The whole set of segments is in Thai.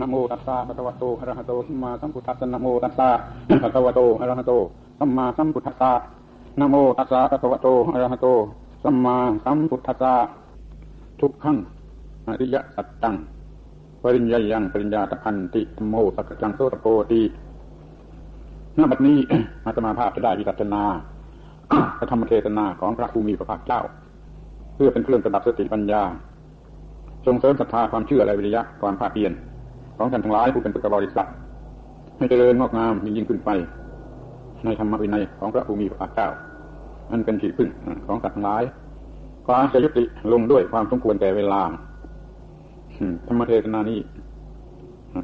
นะโมตัสสะภะคะวะโตอะระหะโตสัมมาสัมพุทธัสสะนะโมตัสสะภะคะวะโตอะระหะโตสัมมาสัมพุทธัสสะนะโมตัสสะภะคะวะโตอะระหะโตสัมมาสัมพุทธัสสะทุกขังอริยสัจตังปริญญายังปริญญาตพันติธรรมโมสัจจังโสตโกติณบัดนี้อาตมาภาพจะได้วิจัชนาพระธรรมเทศนาของพระภูมิพระภาคเจ้า เพื่อเป็นเครื่องประดับสติปัญญาส่งเสริมศรัทธาความเชื่อและวิริยะความภาคเพียร ของท่านทั้งหลายผู้เป็นพุทธบริษัทให้เจริญงอกงามยิ่งขึ้นไป ในธรรมวินัยของพระภูมิพระเจ้าอันเป็นที่พึ่งของสัตว์ทั้งหลายความจะยุติลงด้วยความสมควรแก่เวลาธรรมเทศนานี้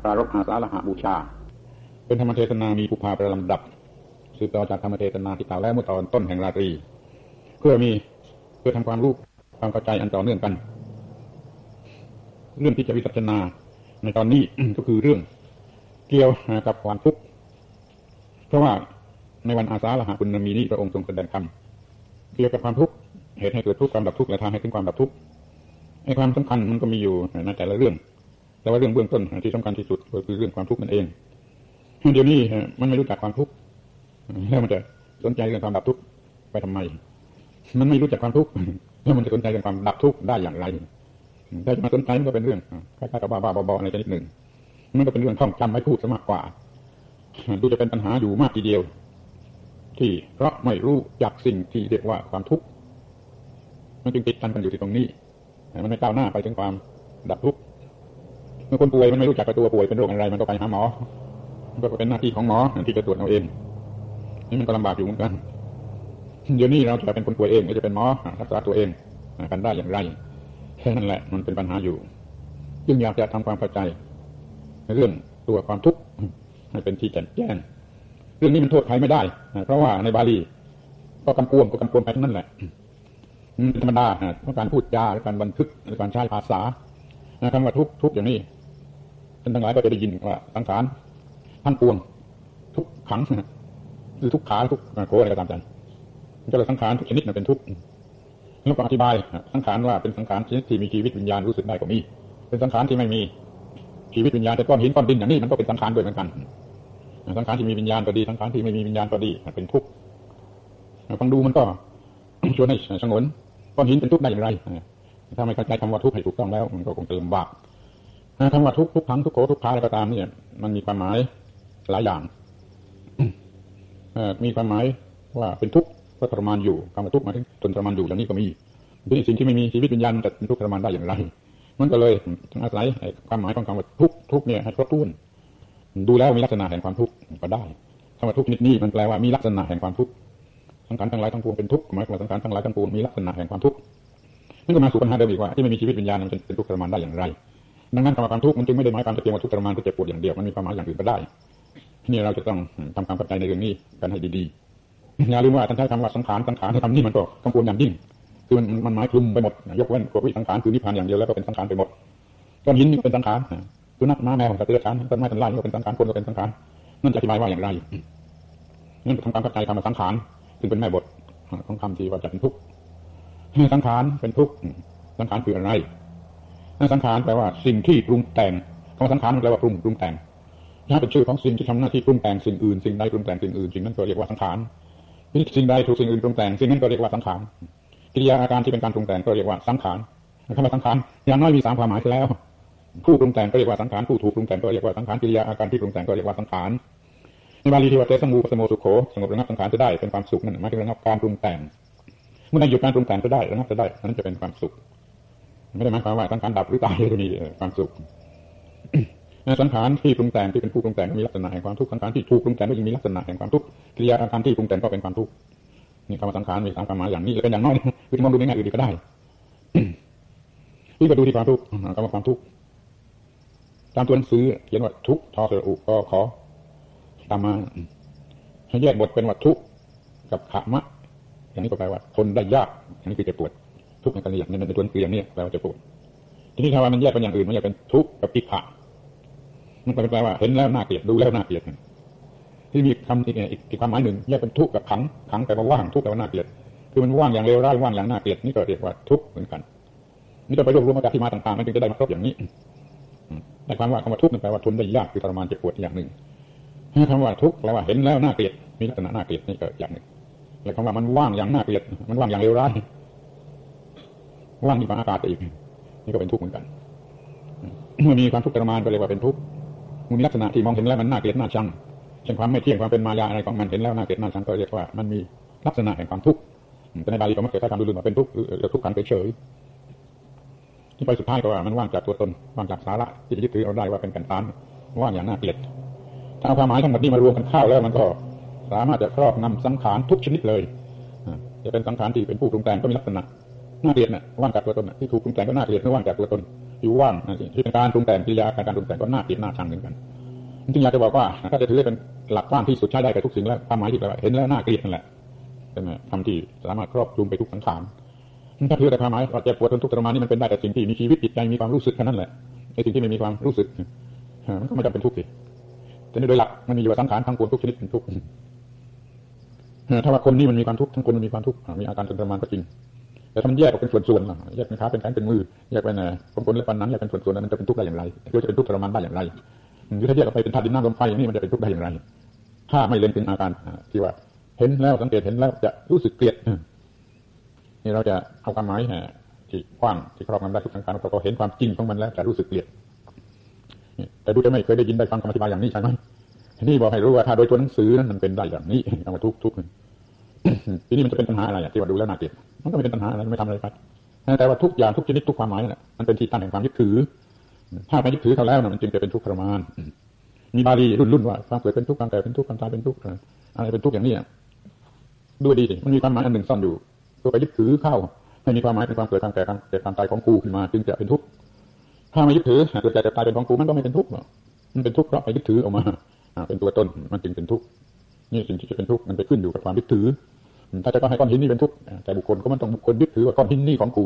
ปรารบอาสาฬหาบูชา เป็นธรรมเทศนามีภูพาประลำดับ สืบต่อจากธรรมเทศนาที่กล่าวแล้วเมื่อตอนต้นแห่งราตรี เพื่อมีเพื่อทำความรู้ความเข้าใจอันต่อเนื่องกัน เรื่องที่จะวิจัชนา ในตอนนี้ก็คือเรื่องเกี่ยวกับความทุกข์เพราะว่าในวันอาสาฬหาบุญมีนี้พระองค์ทรงแสดงธรรมเกี่ยวกับความทุกข์เหตุให้เกิดทุกข์ความดับทุกข์และทางให้ถึงความดับทุกข์ไอ้ความสำคัญมันก็มีอยู่ในแต่ละเรื่อง แต่ว่าเรื่องเบื้องต้นที่สำคัญที่สุดก็คือเรื่องความทุกข์นั่นเองเดี๋ยวนี้มันไม่รู้จักความทุกข์แล้วมันจะสนใจเรื่องความดับทุกข์ไปทำไม มันไม่รู้จักความทุกข์แล้วมันจะสนใจเรื่องความดับทุกข์ได้อย่างไร ถ้าจะมาสนใจมันก็เป็นเรื่องคล้ายๆกับบ้าๆบอๆอะไรชนิดหนึ่ง มันก็เป็นเรื่องท่องจำไม่พูดซะมากกว่า ดูจะเป็นปัญหาอยู่มากทีเดียว ที่เพราะไม่รู้จักสิ่งที่เรียกว่าความทุกข์มันจึงติดกันกันอยู่ที่ตรงนี้ มันไม่ก้าวหน้าไปถึงความดับทุกข์เมื่อคนป่วยมันไม่รู้จักตัวป่วยเป็นโรคอะไร มันก็ไปหาหมอ มันก็เป็นหน้าที่ของหมอที่จะตรวจเอาเอง นี่มันก็ลำบากอยู่เหมือนกัน เดี๋ยวนี้เราจะเป็นคนป่วยเองจะเป็นหมอรักษาตัวเองกันได้อย่างไร แค่นั้นแหละมันเป็นปัญหาอยู่ จึงอยากจะทำความเข้าใจในเรื่องตัวความทุกข์ให้เป็นที่แจ่มแจ้ง เรื่องนี้มันโทษใครไม่ได้เพราะว่าในบาลีก็กำกวมก็กำกวมไปทั้งนั้นแหละธรรมดาเพราะการพูดจาหรือการบันทึกหรือการใช้ภาษาคำว่าทุกทุกอย่างนี้ท่านทั้งหลายก็จะได้ยินว่าสังขารทั้งปวง ทุกขังหรือทุกขาทุกโคอะไรก็ตามใจจะเลยสังขารทุกชนิดเป็นทุกข์ แล้วก็อธิบายสังขารว่าเป็นสังขารชนิดที่มีชีวิตวิญญาณรู้สึกได้ก็มี เป็นสังขารที่ไม่มีชีวิตวิญญาณแต่ก้อนหินก้อนดินอย่างนี้มันก็เป็นสังขารด้วยเหมือนกัน สังขารที่มีวิญญาณก็ดีสังขารที่ไม่มีวิญญาณก็ดีเป็นทุกข์ฟังดูมันก็ชวนให้สงวนก้อนหินเป็นทุกข์ได้อย่างไรถ้าไม่เข้าใจคำว่าทุกข์ให้ถูกต้องแล้วมันก็คงเติมบากคำว่าทุกข์ทุกครั้งทุกโขทุกขาอะไรก็ตามเนี่ยมันมีความหมายหลายอย่างมีความหมายว่าเป็นทุกข์ ก็ทรมานอยู่คำว่าทุกข์มาถึงทนทรมานอยู่อย่างนี้ก็มีทีนี้สิ่งที่ไม่มีชีวิตวิญญาณจะทุกข์ทรมานได้อย่างไร มันก็เลยอาศัยความหมายของคำว่าทุกข์ทุกข์เนี่ยให้ครบถ้วน ดูแล้วมีลักษณะแห่งความทุกข์ก็ได้คำว่าทุกข์นิดนี้มันแปลว่ามีลักษณะแห่งความทุกข์สังขารทั้งหลายทั้งปวงเป็นทุกข์หมายความว่าสังขารทั้งหลายทั้งปวงมีลักษณะแห่งความทุกข์นั่นก็มาสู่ปัญหาเดิมอีกว่าที่ไม่มีชีวิตวิญญาณมันจะเป็นทุกข์ทรมานได้อย่างไรดังนั้นคำว่าความทุกข์มันจึงไม่ได้หมายความจะเพียงว่าทุกข์ทรมานก็เจ็บปวดอย่างเดียวมันมีความหมายอย่างอื่นก็ได้นี่เราจะต้องทำความเข้าใจในเรื่องนี้กันให้ดีๆ อย่าลืมว่าท่านใช้คำว่าสังขารสังขารคำนี้มันก็กำปวนอย่างยิ่งคือมันมันหมายคลุมไปหมดยกเว้นพวกวิสังขารคือนิพพานอย่างเดียวแล้วก็เป็นสังขารไปหมดก้อนหินนี่เป็นสังขารคือนักม้าแมวสัตว์เดรัจฉานต้นไม้ต้นไม้ก็เป็นสังขารคนก็เป็นสังขารนั่นจะอธิบายว่าอย่างไรนั่นทำความเข้าใจคำว่าสังขารถึงเป็นแม่บทของคำที่ว่าจะเป็นทุกข์สังขารเป็นทุกข์สังขารคืออะไรสังขารแปลว่าสิ่งที่ปรุงแต่งคำว่าสังขารแปลว่าปรุงปรุงแต่งถ้าเป็นชื่อของสิ่งที่ทำหน้าที่ปรุงแต่งสิ่งอื่นสิ่งใดปรุงแต่งสิ่งอื่นสิ่งนั้นก็เรียกว่าสังขาร สิ่งใดถูกสิ่งอื่นปรุงแต่งสิ่งนั้นก็เรียกว่าสังขารกิริยาอาการที่เป็นการปรุงแต่งก็เรียกว่าสังขารคำว่าสังขารอย่างน้อยมีสามความหมายแล้ว ผู้ปรุงแต่งก็เรียกว่าสังขารผู้ถูกปรุงแต่งก็เรียกว่าสังขารกิริยาอาการที่ปรุงแต่งก็เรียกว่าสังขารในบาลีที่ว่าเตสังูปสโมสุโขสงบระงับสังขารจะได้เป็นความสุขนั่นหมายถึงระงับการปรุงแต่ง เมื่อใดหยุดการปรุงแต่งจะได้ระงับจะได้นั้นจะเป็นความสุข ไม่ได้หมายความว่าสังขารดับหรือตายจะมีความสุข สังขารที่ปรุงแต่งที่เป็นผู้ปรุงแต่งมีลักษณะแห่งความทุกข์สังขารที่ถูกปรุงแต่งก็ยังมีลักษณะแห่งความทุกข์กิริยาอาการที่ปรุงแต่งก็เป็นความทุกข์นี่คำว่าสังขารมีสามความหมายอย่างนี้เป็นอย่างน้อยคือมองดูในแง่อื่นก็ได้ที่ก็ดูที่ความทุกข์คำว่าความทุกข์ตามตัวหนังสือเขียนว่าทุกข์ทอสระอุก็ขอตามมาให้แยกบทเป็นว่าทุกข์กับขามะ อย่างนี้ก็แปลว่าทนได้ยากอย่างนี้คือเจะปวด ทุกข์ในการเรียนในตัวหนังสืออย่างนี้แปลว่าเจะปวดทีนี้ถ้าว่ามันแยกเป็นอย่างอื่นมันจะเป็นทุกข์กับปิขะ มันแปลว่าเห็นแล้วน่าเกลียดดูแล้วน่าเกลียดที่มีคำอีกอีกความหมายหนึ่งแยกเป็นทุกข์กับขังขังแปลว่าว่างทุกข์แปลว่าน่าเกลียดคือมันว่างอย่างเลวร้ายว่างอย่างน่าเกลียดนี่ก็เรียกว่าทุกข์เหมือนกัน นี่เราไปรวบรวมมาจากที่มาต่างๆมันจึงจะได้มาครบอย่างนี้แต่ความว่าคำว่าทุกข์นั่นแปลว่าทนได้ยากคือทรมานเจ็บปวดอย่างหนึ่งคำว่าทุกข์แปลว่าเห็นแล้วน่าเกลียดมีลักษณะน่าเกลียดนี่ก็อย่างหนึ่งและคำว่ามันว่างอย่างน่าเกลียดมันว่างอย่างเลวร้ายว่างที่ฟ้าอากาศอีกนี่ก็เป็นทุกข์เหมือนกันเมื่อมีความทุกข์ทรมานก็เรียกว่าเป็นทุกข์ มีลักษณะที่มองเห็นแล้วมันน่าเกลียดน่าชังเช่นความไม่เที่ยงความเป็นมายาอะไรของมันเห็นแล้วน่าเกลียดน่าชังก็เรียกว่ามันมีลักษณะแห่งความทุกข์แต่ในบาลีก็ไม่เคยใช้คำดูลืมว่าเป็นทุกข์หรือทุกข์ขันเฉยที่ไปสุดท้ายก็ว่ามันว่างจากตัวตนว่างจากสาระที่จะยึดถือเอาได้ว่าเป็นกันตานว่างอย่างน่าเกลียดถ้าเอาความหมายทั้งหมดนี้มารวมกันเข้าแล้วมันก็สามารถจะครอบงำสังขารทุกชนิดเลยจะเป็นสังขารที่เป็นผู้ปรุงแต่งก็มีลักษณะน่าเกลียดนะว่างจากตัวตนที่ถูกปรุงแต่งก็น่าเกลียดไม่ว่างจากตัวตน อยู่ว่างที่เป็นการปรุงแต่งกิริยาการปรุงแต่งก็น่าเกลียดน่าชังเหมือนกันจริงๆอยากจะบอกว่าถ้าจะถือเป็นหลักกว้างที่สุดใช้ได้กับทุกสิ่งแล้วความหมายที่แปลว่าเห็นแล้วน่าเกลียดนั่นแหละเป็นคำที่สามารถครอบคลุมไปทุกสังขารถ้าถือแต่ความหมายว่าจ็บปวดทนทุกข์ทรมานนี่มันเป็นได้แต่สิ่งที่มีชีวิตจิตใจมีความรู้สึกแค่นั้นแหละไอ้สิ่งที่ไม่มีความรู้สึกมันก็ไม่จำเป็นทุกข์สิแต่โดยหลักมันมีอยู่ว่าสังขารทั้งปวงทุกชนิดเป็นทุกข์ถ้าว่าคนนี้มันมีความทุกข์ทั้งคนมันมีความทุกข์มีอาการทรมานก็จริง แต่ถ้ามันแยกออกเป็นส่วนๆแยกเป็นขาเป็นแขนเป็นมือแยกเป็นผมคนและปันนั้นแยกเป็นส่วนๆนั้นมันจะเป็นทุกข์ได้อย่างไรหรือจะเป็นทุกข์ทรมานได้อย่างไรหรือถ้าแยกออกไปเป็นธาตุดินน้ำลมไฟอย่างนี้มันจะเป็นทุกข์ได้อย่างไร ถ้าไม่เล็งถึงอาการที่ว่า เห็นแล้วสังเกตเห็นแล้วจะรู้สึกเกลียดนี่เราจะเอาความหมายที่กว้างที่ครอบงำได้ทุกสังขารเราเห็นความจริงของมันแล้วจะรู้สึกเกลียดแต่ดูจะไม่เคยได้ยินได้ฟังคำอธิบายอย่างนี้ใช่ไหมนี่บอกให้รู้ว่าถ้าโดยตัวหนังสือนั้นมันเป็นได้อย่างนี้เอามาทุกทุกทีนี้มันจะเป็นปัญหาอะไรที่ว่าดูแล้วน่าเกลียด มันก็ไม่เป็นปัญหาอะไรไม่ทำอะไรไปแต่ว่าทุกอย่างทุกชนิดทุกความหมายนั่นแหละมันเป็นที่ตั้งแห่งความยึดถือ ถ้าไปยึดถือเขาแล้วมันจึงจะเป็นทุกข์ทรมาน มีบาลีรุ่นรุ่นว่าความเกิดเป็นทุกข์ความแก่เป็นทุกข์ความตายเป็นทุกข์อะไรเป็นทุกข์อย่างนี้ด้วยดีสิมันมีความหมายอันหนึ่งซ่อนอยู่ตัวไปยึดถือเข้าไม่มีความหมายเป็นความเกิดความแก่ความเกิดความตายของกูขึ้นมา จึงจะเป็นทุกข์ถ้าไม่ยึดถือเกิดแก่จะตายเป็นของกูมันก็ไม่เป็นทุกข์หรอกมันเป็นทุกข์เพราะไปยึดถือออกมาเป็นตัวตนมันจึงเป็นทุกข์นี่สิ่งที่จะเป็นทุกข์มันไปขึ้นอยู่กับความยึดถือ ถ้าจะก็ให้ก้อนหินนี่เป็นทุกข์แต่บุคคลก็มันต้องบุคคลยึดถือว่าก้อนหินนี่ของกู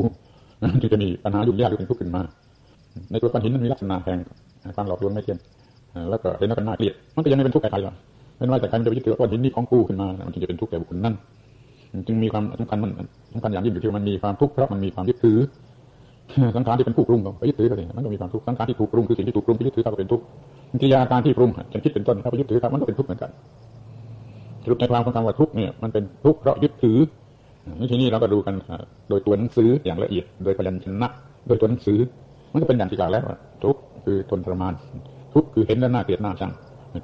จึงจะมีปัญหายุ่งยากหรือเป็นทุกข์ขึ้นมา ในตัวก้อนหินนั้นมีลักษณะแห่งความหลอกลวงไม่เที่ยงแล้วก็เห็นแล้วก็น่าเกลียดมันก็ยังไม่เป็นทุกข์ใครหรอกไม่ว่าแต่ใครมันจะยึดถือก้อนหินนี่ของกูขึ้นมามันจึงจะเป็นทุกข์แก่บุคคลนั้นจึงมีความสำคัญมันสำคัญอย่างยิ่งอยู่ที่มันมีความทุกข์เพราะมันมีความยึดถือสังขารที่เป็นผู้ปรุงไปยึดถือก็เลยมันก็มีความทุกข์สังขารที่ถูกปรุงคือสิ่งที่ถูกปรุงไปยึดถือก็เป็นทุกข์กิริยาการที่ปรุงเช่นคิดเป็นต้นถ้าไปยึดถือครับมันก็เป็นทุกข์เหมือนกัน สรุปในความของคำว่าทุกเนี่ยมันเป็นทุกข์เพราะยึดถือนี่ทีนี้เราก็ดูกันโดยตัวหนังสืออย่างละเอียด โดยพยัญชนะ โดยตัวหนังสือ มันก็เป็นอย่างที่กล่าวแล้วทุกข์คือทนทรมาน ทุกข์คือเห็นแล้วน่าเกลียดน่าชัง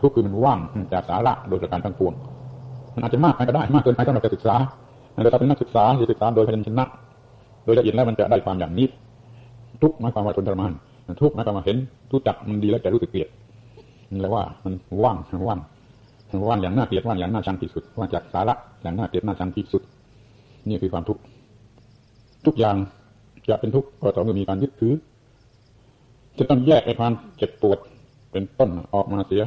ทุกข์คือมันว่างจากสาระโดยการทั้งปวง มันอาจจะมากไปก็ได้มากเกินไปสำหรับการศึกษาแต่ถ้าเป็นนักศึกษาที่ศึกษาโดยพยัญชนะ โดยละเอียดแล้วมันจะได้ความอย่างนี้ ทุกข์หมายความว่าทนทรมานทุกข์หมายความว่าเห็นรู้จักมันดีแล้วจะรู้สึกเกลียดแหละว่ามันว่างว่าง ว่างอย่างน่าเกลียดว่างอย่างน่าชังที่สุดว่างจากสาระอย่างน่าเกลียดน่าชังที่สุด นี่คือความทุกข์ทุกอย่างจะเป็นทุกข์ก็ต่อเมื่อมีการยึดถือ จะต้องแยกไอ้ความเจ็บปวด เป็นต้นออกมาเสีย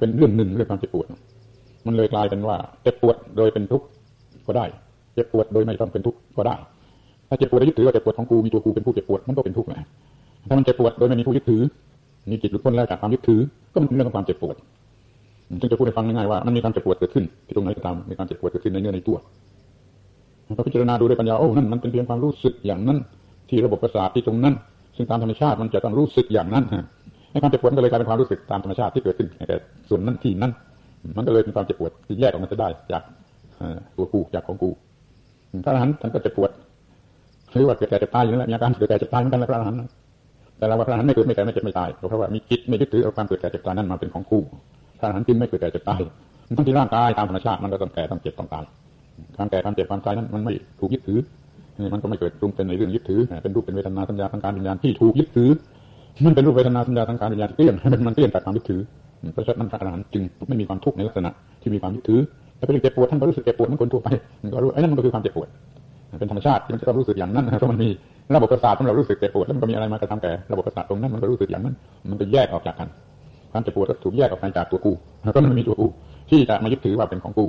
เป็นเรื่องหนึ่งเรื่องความเจ็บปวด มันเลยกลายเป็นว่าเจ็บปวดโดยเป็นทุกข์ก็ได้เจ็บปวดโดยไม่ต้องเป็นทุกข์ก็ได้ ถ้าเจ็บปวดยึดถือว่าเจ็บปวดของกูมีตัวกูเป็นผู้เจ็บปวดมันก็เป็นทุกข์แหละถ้ามันเจ็บปวดโดยไม่มีผู้ยึดถือมีจิตหลุดพ้นแล้วจากความยึดถือ ก็มันเป็นเรื่องของความเจ็บปวด จึงจะพูดให้ฟังง่ายๆว่ามันมีความเจ็บปวดเกิดขึ้นที่ตรงไหนก็ตามมีความเจ็บปวดเกิดขึ้นในเนื้อในตัวพอพิจารณาดูด้วยปัญญาโอ้นั่นมันเป็นเพียงความรู้สึกอย่างนั้น ที่ระบบประสาทที่ตรงนั้น ซึ่งตามธรรมชาติมันจะต้องรู้สึกอย่างนั้นในความเจ็บปวดก็เลยกลายเป็นความรู้สึกตามธรรมชาติที่เกิดขึ้นแต่ส่วนนั้นที่นั้นมันก็เลยเป็นความเจ็บปวดที่แยกออกมาจะได้จากตัวกูจากของกูพระอรหันต์ท่านก็เจ็บปวดหรือว่าเกิดแก่เจ็บตายอยู่นั่นแหละมีอาการเกิดแก่เจ็บตายเหมือนกันแล้วพระอรหันต์แต่เราว่าพระอรหันต์ไม่เกิดไม่แก่ไม่เจ็บไม่ตายเพราะว่ามีจิตไม่ยึดถือเอาความเกิดแก่เจ็บตายนั้นมาเป็นของกู พระอรหันต์จึงไม่เกิดแก่เจ็บตายทั้งที่ร่างกายตามธรรมชาติมันก็ต้องแก่ต้องเจ็บต้องตายความแก่ความเจ็บความตายนั้นมันไม่ถูกยึดถือมันก็ไม่เกิดปรุงเป็นในเรื่องยึดถือ เป็นรูปเป็นเวทนาสัญญาสังการวิญญาณที่ถูกยึดถือ มันเป็นรูปเวทนาสัญญาสังการวิญญาณเปลี่ยนมันมันเปลี่ยนจากความยึดถือเพราะฉะนั้นพระอรหันต์จึงไม่มีความทุกข์ในลักษณะที่มีความยึดถือแต่เป็นเจ็บปวดท่านก็รู้สึกเจ็บปวดเหมือนคนทั่วไปก็รู้ไอ้นั่นมันก็คือความเจ็บปวดเป็นธรรมชาติที่มันจะต้องรู้สึกอย่างนั้นเพราะมันมีระบบประสาทของเรารู้สึกเจ็บปวดแล้วมันก็มีอะไรมากระทำแก่ระบบประสาทตรงนั้นมันก็รู้สึกอย่างนั้น มันก็แยกออกจากกัน ความเจ็บปวดก็ถูกแยกออกไปจากตัวกูแล้วก็มันมีตัวกู ที่จะมายึดถือว่าเป็นของกู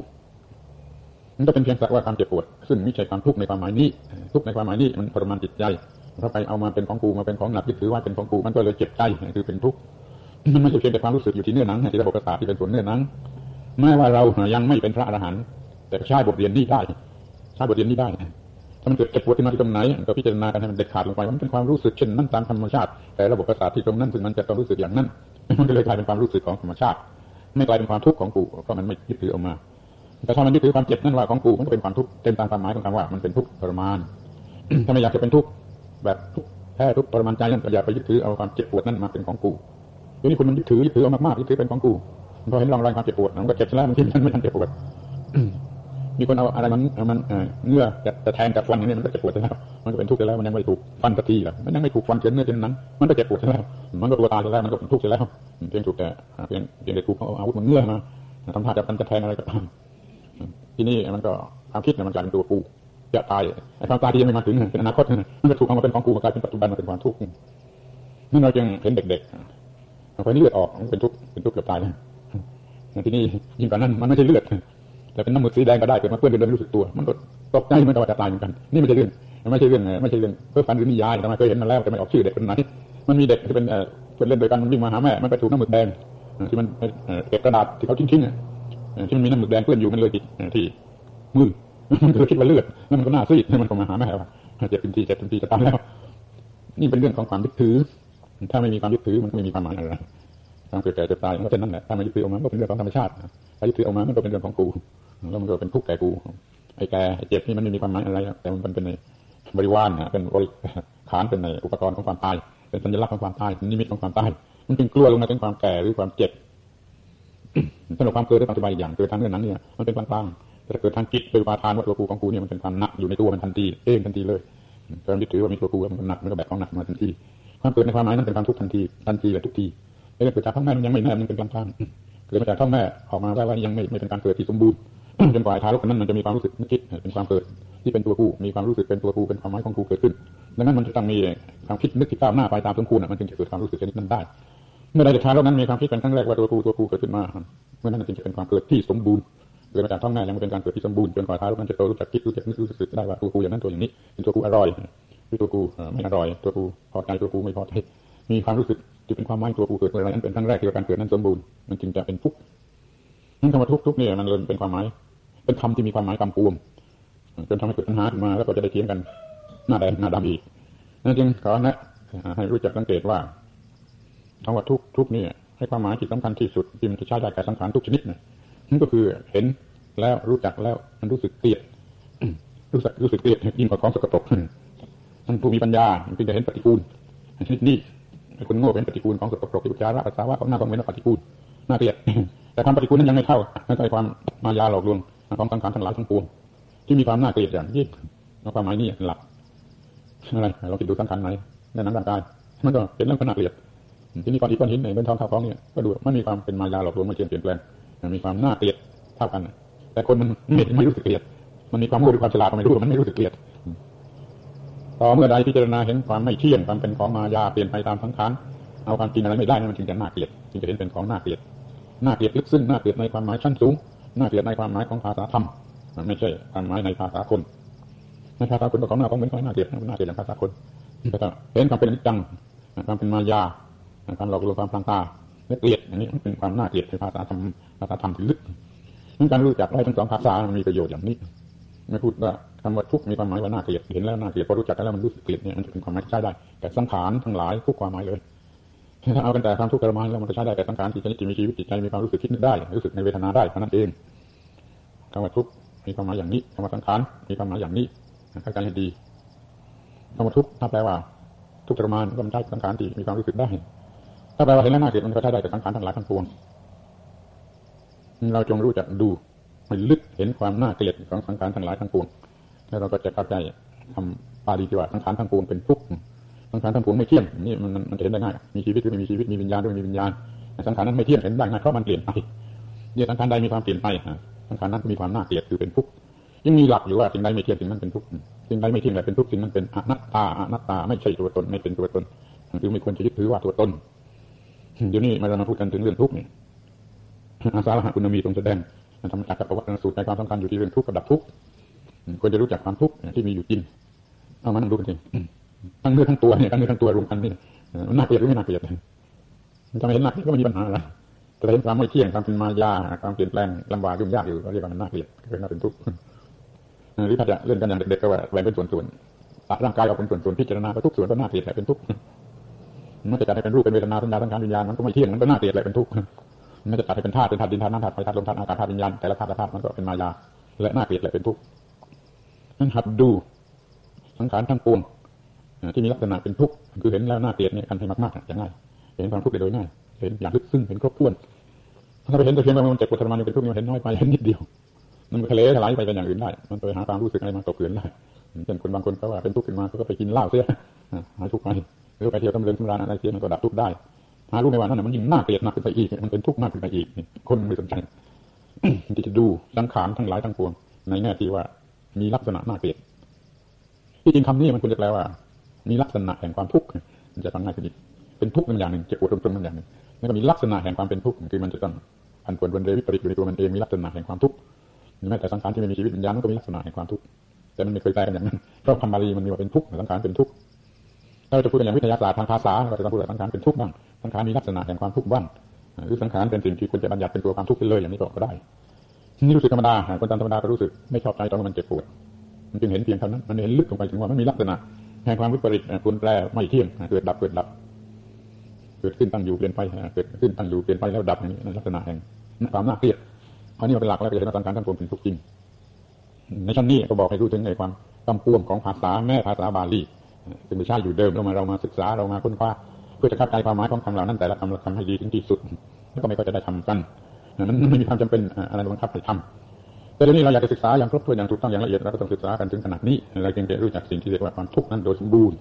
มันก็เป็นเพียงสักว่าความเจ็บปวด ซึ่งไม่ใช่ความทุกข์ในความหมายนี้ ทุกข์ในความหมายนี้มันทรมานจิตใจเพราไปเอามาเป็นของกูมาเป็นของหนักยึดถือว่าเป็นของกูมันก็เลยเจ็บใจคือเป็นทุกข์มันไม่ใช่เพียงแต่ความรู้สึกอยู่ที่เนื้อหนังที่ระบบประสาทที่เป็นส่วนเนื้อหนังแม้ว่าเรายังไม่เป็นพระอรหันต์แต่ใช้บทเรียนนี้ได้ใช้บทเรียนนี้ได้ถ้ามันเกิดเจ็บปวดขึ้นมาที่ตรงไหนก็พิจารณากันให้มันเด็ดขาดลงไปมันเป็นความรู้สึกเช่นนั้นตามธรรมชาติ แต่ระบบประสาทที่ตรงนั้นซึ่งมันจะต้องรู้สึกอย่างนั้น มันก็เลยกลายเป็นความรู้สึกของธรรมชาติ ไม่กลายเป็นความทุกข์ของกูเพราะมันไม่ยึดถือออกมา แต่ถ้ามันยึดถือความเจ็บนั่นว่าของกูมันก็เป็นความทุกข์เต็มตามความหมายของคำว่ามันเป็นทุกข์ทรมาน ถ้าไม่อยากจะเป็นทุกข์แบบทุกข์แท้ทุกข์ทรมานใจนั่นก็อย่าไปยึดถือเอาความเจ็บปวดนั่นมาเป็นของกูทีนี้คุณมันยึดถือยึดถือเอามากๆยึดถือเป็นของกูพอเห็นร่องรอยความเจ็บปวดมันก็เจ็บแล้วมันคิดมันไม่ทันเจ็บปวด มีคนเอาอะไรมันมันเงื่อจะแทงกับฟันอย่างนี้มันก็เจ็บปวดแล้ว มันก็เป็นทุกข์แล้วมันยังไม่ถูกฟันสักทีหรอกมันยังไม่ถูกฟันเฉือนเนื้อเช่นนั้น มันก็เจ็บปวดแล้ว มันก็ตัวตายแล้วมันก็เป็นทุกข์แล้วเพียงถูกแต่เพียงเพียงแต่ถูกเอาอาวุธมันเงื่อมาทำท่าจะฟันจะแทงอะไรก็ตามที่นี่มันก็ความคิดมันกลายเป็นตัวกูจะตายไอ้ความตายที่ยังไม่มาถึงเป็นอนาคตมันก็ถูกเอามาเป็นของกูกลายเป็นปัจจุบันมาเป็นความทุกข์นั่นเราจึงเห็นเด็กๆคนนี้เลือดออกเป็นทุกข์เป็นทุกข์เกือบตายแล้วที่นี่ยิ่งกว่านั้นมันไม่ใช่เลือด แต่เป็นน้ำมือสีแดงก็ได้เกิดมาเพื่อนเดินรู้สึกตัว มันก็ตกใจมันก็ว่าจะตายเหมือนกัน นี่ไม่ใช่เรื่องไม่ใช่เรื่องไม่ใช่เรื่องเพื่อฝันหรือนิยายทำไมเคยเห็นมาแล้วแต่ไม่ออกชื่อเด็กคนไหนมันมีเด็กที่เป็นเพื่อนเล่นโดยกันมันวิ่งมาหาแม่มันไปถูกน้ำมือแดงที่มันเก็บกระดาษที่เขาทิ้งๆที่มันมีน้ำมือแดงเปื้อนอยู่มันเลยติดที่มือมันก็คิดว่าเลือดแล้วมันก็น่าซีดมันก็มาหาแม่ว่าเจ็บเป็นทีเจ็บเป็นทีจะตายแล้ว นี่เป็นเรื่องของความยึดถือ ถ้าไม่มีความยึดถือมันก็ไม่มีความหมายอะไรความเกิดแก่เจ็บตายมันก็เป็นนั่นแหละถ้าไม่ยึดถือออกมาก็เป็นเรื่องของธรรมชาติถ้ายึดถือออกมามันก็เป็นเรื่องของกู แล้วมันก็เป็นทุกข์แก่กูไอ้แก่ไอ้เจ็บนี่มันไม่มีความหมายอะไรแต่มันเป็นในบริวารนะเป็นบริขารเป็นในอุปกรณ์ของความตายเป็นสัญลักษณ์ของความตายนิมิตของความตายมันจึงกลัวลงมาถึงความแก่หรือความเจ็บสำหรับความเกิดในปัจจุบันอย่างเกิดทางเรื่องนั้นเนี่ยมันเป็นกลางๆแต่เกิดทางจิตเป็นปาทานว่าตัวกูของกูเนี่ยมันเป็นความหนักอยู่ในตัวมันทันทีเองทันทีเลยการยึดถือว่ามีตัวกูมันหนักมันก็แบกของหนักมาทันทีความเกิดในความหมายนั้นเป็นความทุกข์ทันทีทันทีและทุกทีไม่ได้เกิดจากท้องแม่มันยังไม่แน่มันเป็นกลางๆเกิดมาจากท้องแม่ออกมาได้ว่ายังไม่ไม่เป็นการเกิดที่สมบูรณ์ จนกว่าทารกนั้นมันจะมีความรู้สึกนึกคิดเป็นความเกิด ที่เป็นตัวกูมีความรู้สึกเป็นตัวกูเป็นความหมายของกูเกิดขึ้นดังนั้นมันจะต้องมีความคิดนึกคิดก้าวหน้าไปตามสมควรมันจึงจะเกิดความรู้สึกชนิดนั้นได้เมื่อใดทารกนั้นมีความคิดเป็นครั้งแรกว่าตัวกูตัวกูเกิดขึ้นมาเมื่อนั้นจึงจะเป็นความเกิดที่สมบูรณ์เกิดมาจากท้องแม่ยังเป็นการเกิดที่สมบูรณ์จนกว่าทารกนั้นจะโตรู้จักคิดรู้จักนึกรู้สึกได้ว่าตัวกูอย่างนั้นตัวอย่างนี้เป็นตัวกูอร่อยหรือตัวกูไม่อร่อยตัวกูพอใจตัวกูไม่พอใจมีความรู้สึกที่เป็นความหมายตัวกูเกิดอะไรนั้นเป็นครั้งแรกที่การเกิดนั้นสมบูรณ์มันจึงจะเป็นทุกข์นั่นคำว่าทุกข์ทุกข์นี่มันเลยเป็นความหมาย เป็นคำที่มีความหมายกำกวมจนทำให้เกิดปัญหาขึ้นมาแล้วก็จะได้เถียงกัน หน้าแดงหน้าดำอีกนั่นจึงขอแนะให้รู้จักสังเกตว่าคำว่าทุกทุกนี่ให้ความหมายที่สำคัญที่สุดที่มันจะใช้ได้กับสังขารทุกชนิดนะนั่นก็คือเห็นแล้วรู้จักแล้วมันรู้สึกเกลียดรู้สึกรู้สึกเกลียดยิ่งกว่าของสกปรกท่านผู้มีปัญญาจึงจะเห็นปฏิกูลชนิดนี้คนโง่เป็นปฏิกูลของสกปรกอุจาระปัสสาวะของหน้าต้องเป็นปฏิกูลน่าเกลียดแต่ความปฏิกูลนั้นยังไม่เท่าไม่ใช่ความมายาหลอกลวง ของสังขารทั้งหลายทั้งปวงที่มีความน่าเกลียดอย่างยิ่งความหมายนี้หลักอะไรเราคิดดูสังขารไหนในนั้นร่างกายมันก็เป็นเรื่องขนาดเกลียดที่นี่ก้อนอิฐก้อนหินในเป็นทองข้าวของเนี่ยก็ดูมันมีความเป็นมายาหลอกลวงมาเปลี่ยนเปลี่ยนแปลงมีความน่าเกลียดเท่ากัน แต่คนมันไม่ไม่รู้สึกเกลียด มันมีความโง่หรือความฉลาดมันไม่รู้มันไม่รู้สึกเกลียดต่อเมื่อใดพิจารณาเห็นความไม่เที่ยงความเป็นของมายาเปลี่ยนไปตามสังขารเอาความจริงอะไรไม่ได้มันจึงจะน่าเกลียดจึงจะเห็นเป็นของน่าเกลียดน่าเกลียดลึกซึ้งน่าเกลียดในความหมายชั้นสูง น่าเกลียดในความหมายของภาษาธรรมไม่ใช่ความหมายในภาษาคนในภาษาคนของหน้าของเหมือนของน่าเกลียดน่าเกลียดในภาษาคนแต่เห็นความเป็นนิจังความเป็นมายาความหลอกลวงความพลังตาและเกลียดอันนี้มันเป็นความน่าเกลียดในภาษาธรรมภาษาธรรมที่ลึกนั้นการรู้จักได้ทั้งสองภาษามันมีประโยชน์อย่างนี้ไม่พูดว่าคำว่าทุกมีความหมายว่าน่าเกลียดเห็นแล้วน่าเกลียดพอรู้จักกันแล้วมันรู้สึกเกลียดเนี่ยมันจะเป็นความหมายที่ใช้ได้แต่สังขารทั้งหลายทุกความหมายเลยถ้าเอากันแต่ความทุกข์ทรมานแล้วมันจะใช้ได้แต่สังขารที่ชนิดที่มีชีวิตจิตใจมีความรู้สึกคิดนึกได้รู้สึกในเวทนาได้เท่านั้นเอง คำว่าทุกข์มีความหมายอย่างนี้คำว่าสังขารมีความหมายอย่างนี้เข้าใจให้ดีคำว่าทุกข์ถ้าแปลว่า ทุกข์ทรมานก็มันใช้สังขารที่มีความรู้สึกได้ ถ้าแปลว่าเห็นแล้วน่าเกลียดมันก็ใช้ได้แต่สังขารทั้งหลายทั้งปวง เราจงรู้จักดูให้ลึกเห็นความน่าเกลียดของสังขารทั้งหลายทั้งปวง แล้วเราก็จะเข้าใจทำปาลีที่ว่าสังขารทั้งปวงเป็นทุกข์สังขารทั้งปวงไม่เที่ยงนี่มันมันเห็นได้ง่ายมีชีวิตหรือไม่มีชีวิตมีวิญญาณหรือไม่มีวิญญาณสังขารนั้นไม่เที่ยงเห็นได้ง่ายเพราะมันเปลี่ยนไปเนี่ยสังขารใดมีความเปลี่ยนไป สังขารนั้นมีความน่าเกลียดคือเป็นทุกข์ยังมีหลักอยู่ว่าสิ่งใดไม่เที่ยงสิ่งนั้นเป็นทุกข์สิ่งใดไม่เที่ยงแต่เป็นทุกข์สิ่งนั้นเป็นอนัตตาอนัตตาไม่ใช่ตัวตนไม่เป็นตัวตนคือไม่ควรจะยึดถือว่าตัวตนเดี๋ยวนี้มาเรามาพูดกันถึงเรื่องทุกข์นี่อาสาฬหะคุณมีตรงแสดงธรรมจักรกับวัตนสูตรในความสำคัญอยู่ที่เรื่องทุกข์กับดับทุกข์ควรจะรู้จักความทุกข์ที่มีอยู่จริงเอามานั่งดูกันทีทั้งเนื้อทั้งตัวเนี่ยทั้งเนื้อทั้งตัวรวมกันนี่มันน่าเกลียดหรือไม่น่าเกลียดมันจะไม่เห็นหนักก็ไม่มีปัญหาอะไร แต่เห็นความไม่เที่ยงความเป็นมายาความเปลี่ยนแปลงลำบากยุ่งยากอยู่ก็เรียกว่ามันน่าเกลียดเป็นน่าเป็นทุกข์หรือถ้าจะเล่นกันอย่างเด็กๆก็ว่าแบ่งเป็นส่วนๆตัดร่างกายออกเป็นส่วนๆพิจารณาไปทุกส่วนก็น่าเกลียดแหละเป็นทุกข์มันจะจัดให้เป็นรูปเป็นเวทนาสัญญาสังขารวิญญาณมันก็ไม่เที่ยงมันก็น่าเกลียดแหละเป็นทุกข์มันจะจัดให้เป็นธาตุเป็นธาตุดินธาตุน้ำธาตุไฟธาตุลมธาตุอากาศธาตุวิญญาณแต่ละธาตุละธาตุมันก็เป็นมายาและน่าเกลียดแหละเป็นทุกข์นั้นหัดดูสังขารทั้งปวงที่มีลักษณะเป็นทุกข์คือเห็นแล้วน่าเกลียดเนี่ยกันให้มากๆอย่างง่ายเห็นความทุกข์โดยง่าย เห็นอย่างลึกซึ้งเห็นครบถ้วน ถ้าไปเห็นแต่เพียงว่ามันเจ็บปวดทรมานอยู่เป็นทุกข์มันเห็นน้อยไปเห็นนิดเดียวมันทะเลถลายไปเป็นอย่างอื่นได้ มันไปหาความรู้สึกอะไรมากบเกลื่อนได้เช่นคนบางคนเขาว่าเป็นทุกข์ขึ้นมาเขาก็ไปกินเหล้าเสียหายทุกข์ไปหรือไปเที่ยวตำเรินตำรานอะไรเสียมันก็ดับทุกข์ได้หารู้ไหมว่านั่นมันยิ่งน่าเกลียดหนักขึ้นไปอีก มันเป็นทุกข์มากขึ้นไปอีก คนไม่สนใจที่จะดูสังขารทั้งหลายทั้งปวง ในแง่ที่ว่ามีลักษณะน่าเกลียดที่จริงคำนี้มันควรจะแปลว่า มีลักษณะแห่งความทุกข์จะฟังง่ายขึ้นอีกเป็นทุกข์นั่นอย่างหนึ่งเจ็บปวดตรงๆนั่นอย่างหนึ่ง แล้วก็มีลักษณะแห่งความเป็นทุกข์คือมันจะต้องอันควรวนเรวิปริตอยู่ในตัวมันเองมีลักษณะแห่งความทุกข์แม้แต่สังขารที่ไม่มีชีวิตวิญญาณมันก็มีลักษณะแห่งความทุกข์แต่มันไม่เคยแปลกันอย่างนั้นเพราะคำบาลีมันมีว่าเป็นทุกข์สังขารเป็นทุกข์ถ้าเราจะพูดกันอย่างวิทยาศาสตร์ทางภาษาเราจะต้องพูดว่าสังขารเป็นทุกข์บ้างสังขารมีลักษณะแห่งความทุกข์บ้างหรือสังขารเป็นสิ่งที่ควรจะบัญญัติเป็นตัวความทุกข์เลยอย่างนี้ก็ได้นี่รู้สึกธรรมดาคนตามธรรมดาก็รู้สึกไม่ชอบใจตอนมันเจ็บปวดมันจึงเห็นเพียงเท่านั้นมันเห็นลึกลงไปถึงว่ามันมีลักษณะแห่งความวิปริตปนแปรไม่เที่ยงเกิดดับเกิดดับ เกิดขึ้นตั้งอยู่เปลี่ยนไปเกิดขึ้นตั้งอยู่เปลี่ยนไปแล้วดับอย่างนี้ลักษณะแห่งความน่าเกลียดอันนี้เป็นหลักแล้วจะเห็นว่าสังขารทั้งปวงเป็นทุกข์จริง ในชั้นนี้ก็บอกให้รู้ถึงในความกำกวมของภาษาแม่ภาษาบาลีซึ่งไม่ใช่อยู่เดิมเรามาเรามาศึกษาเรามาค้นคว้าเพื่อจะเข้าใจความหมายของคำเหล่านั้นแต่ละคำละคำให้ดีถึงที่สุด แล้วก็ไม่ก็จะได้ทำกันนั้นไม่มีความจำเป็นอะไรบังคับให้ทำแต่เดี๋ยวนี้เราอยากจะศึกษาอย่างครบถ้วนอย่างถูกต้องอย่างละเอียดเราก็ต้องศึกษากันถึงขนาดนี้เราจึงจะรู้จักสิ่งที่เรียกว่าความทุกข์นั้นโดยสมบูรณ์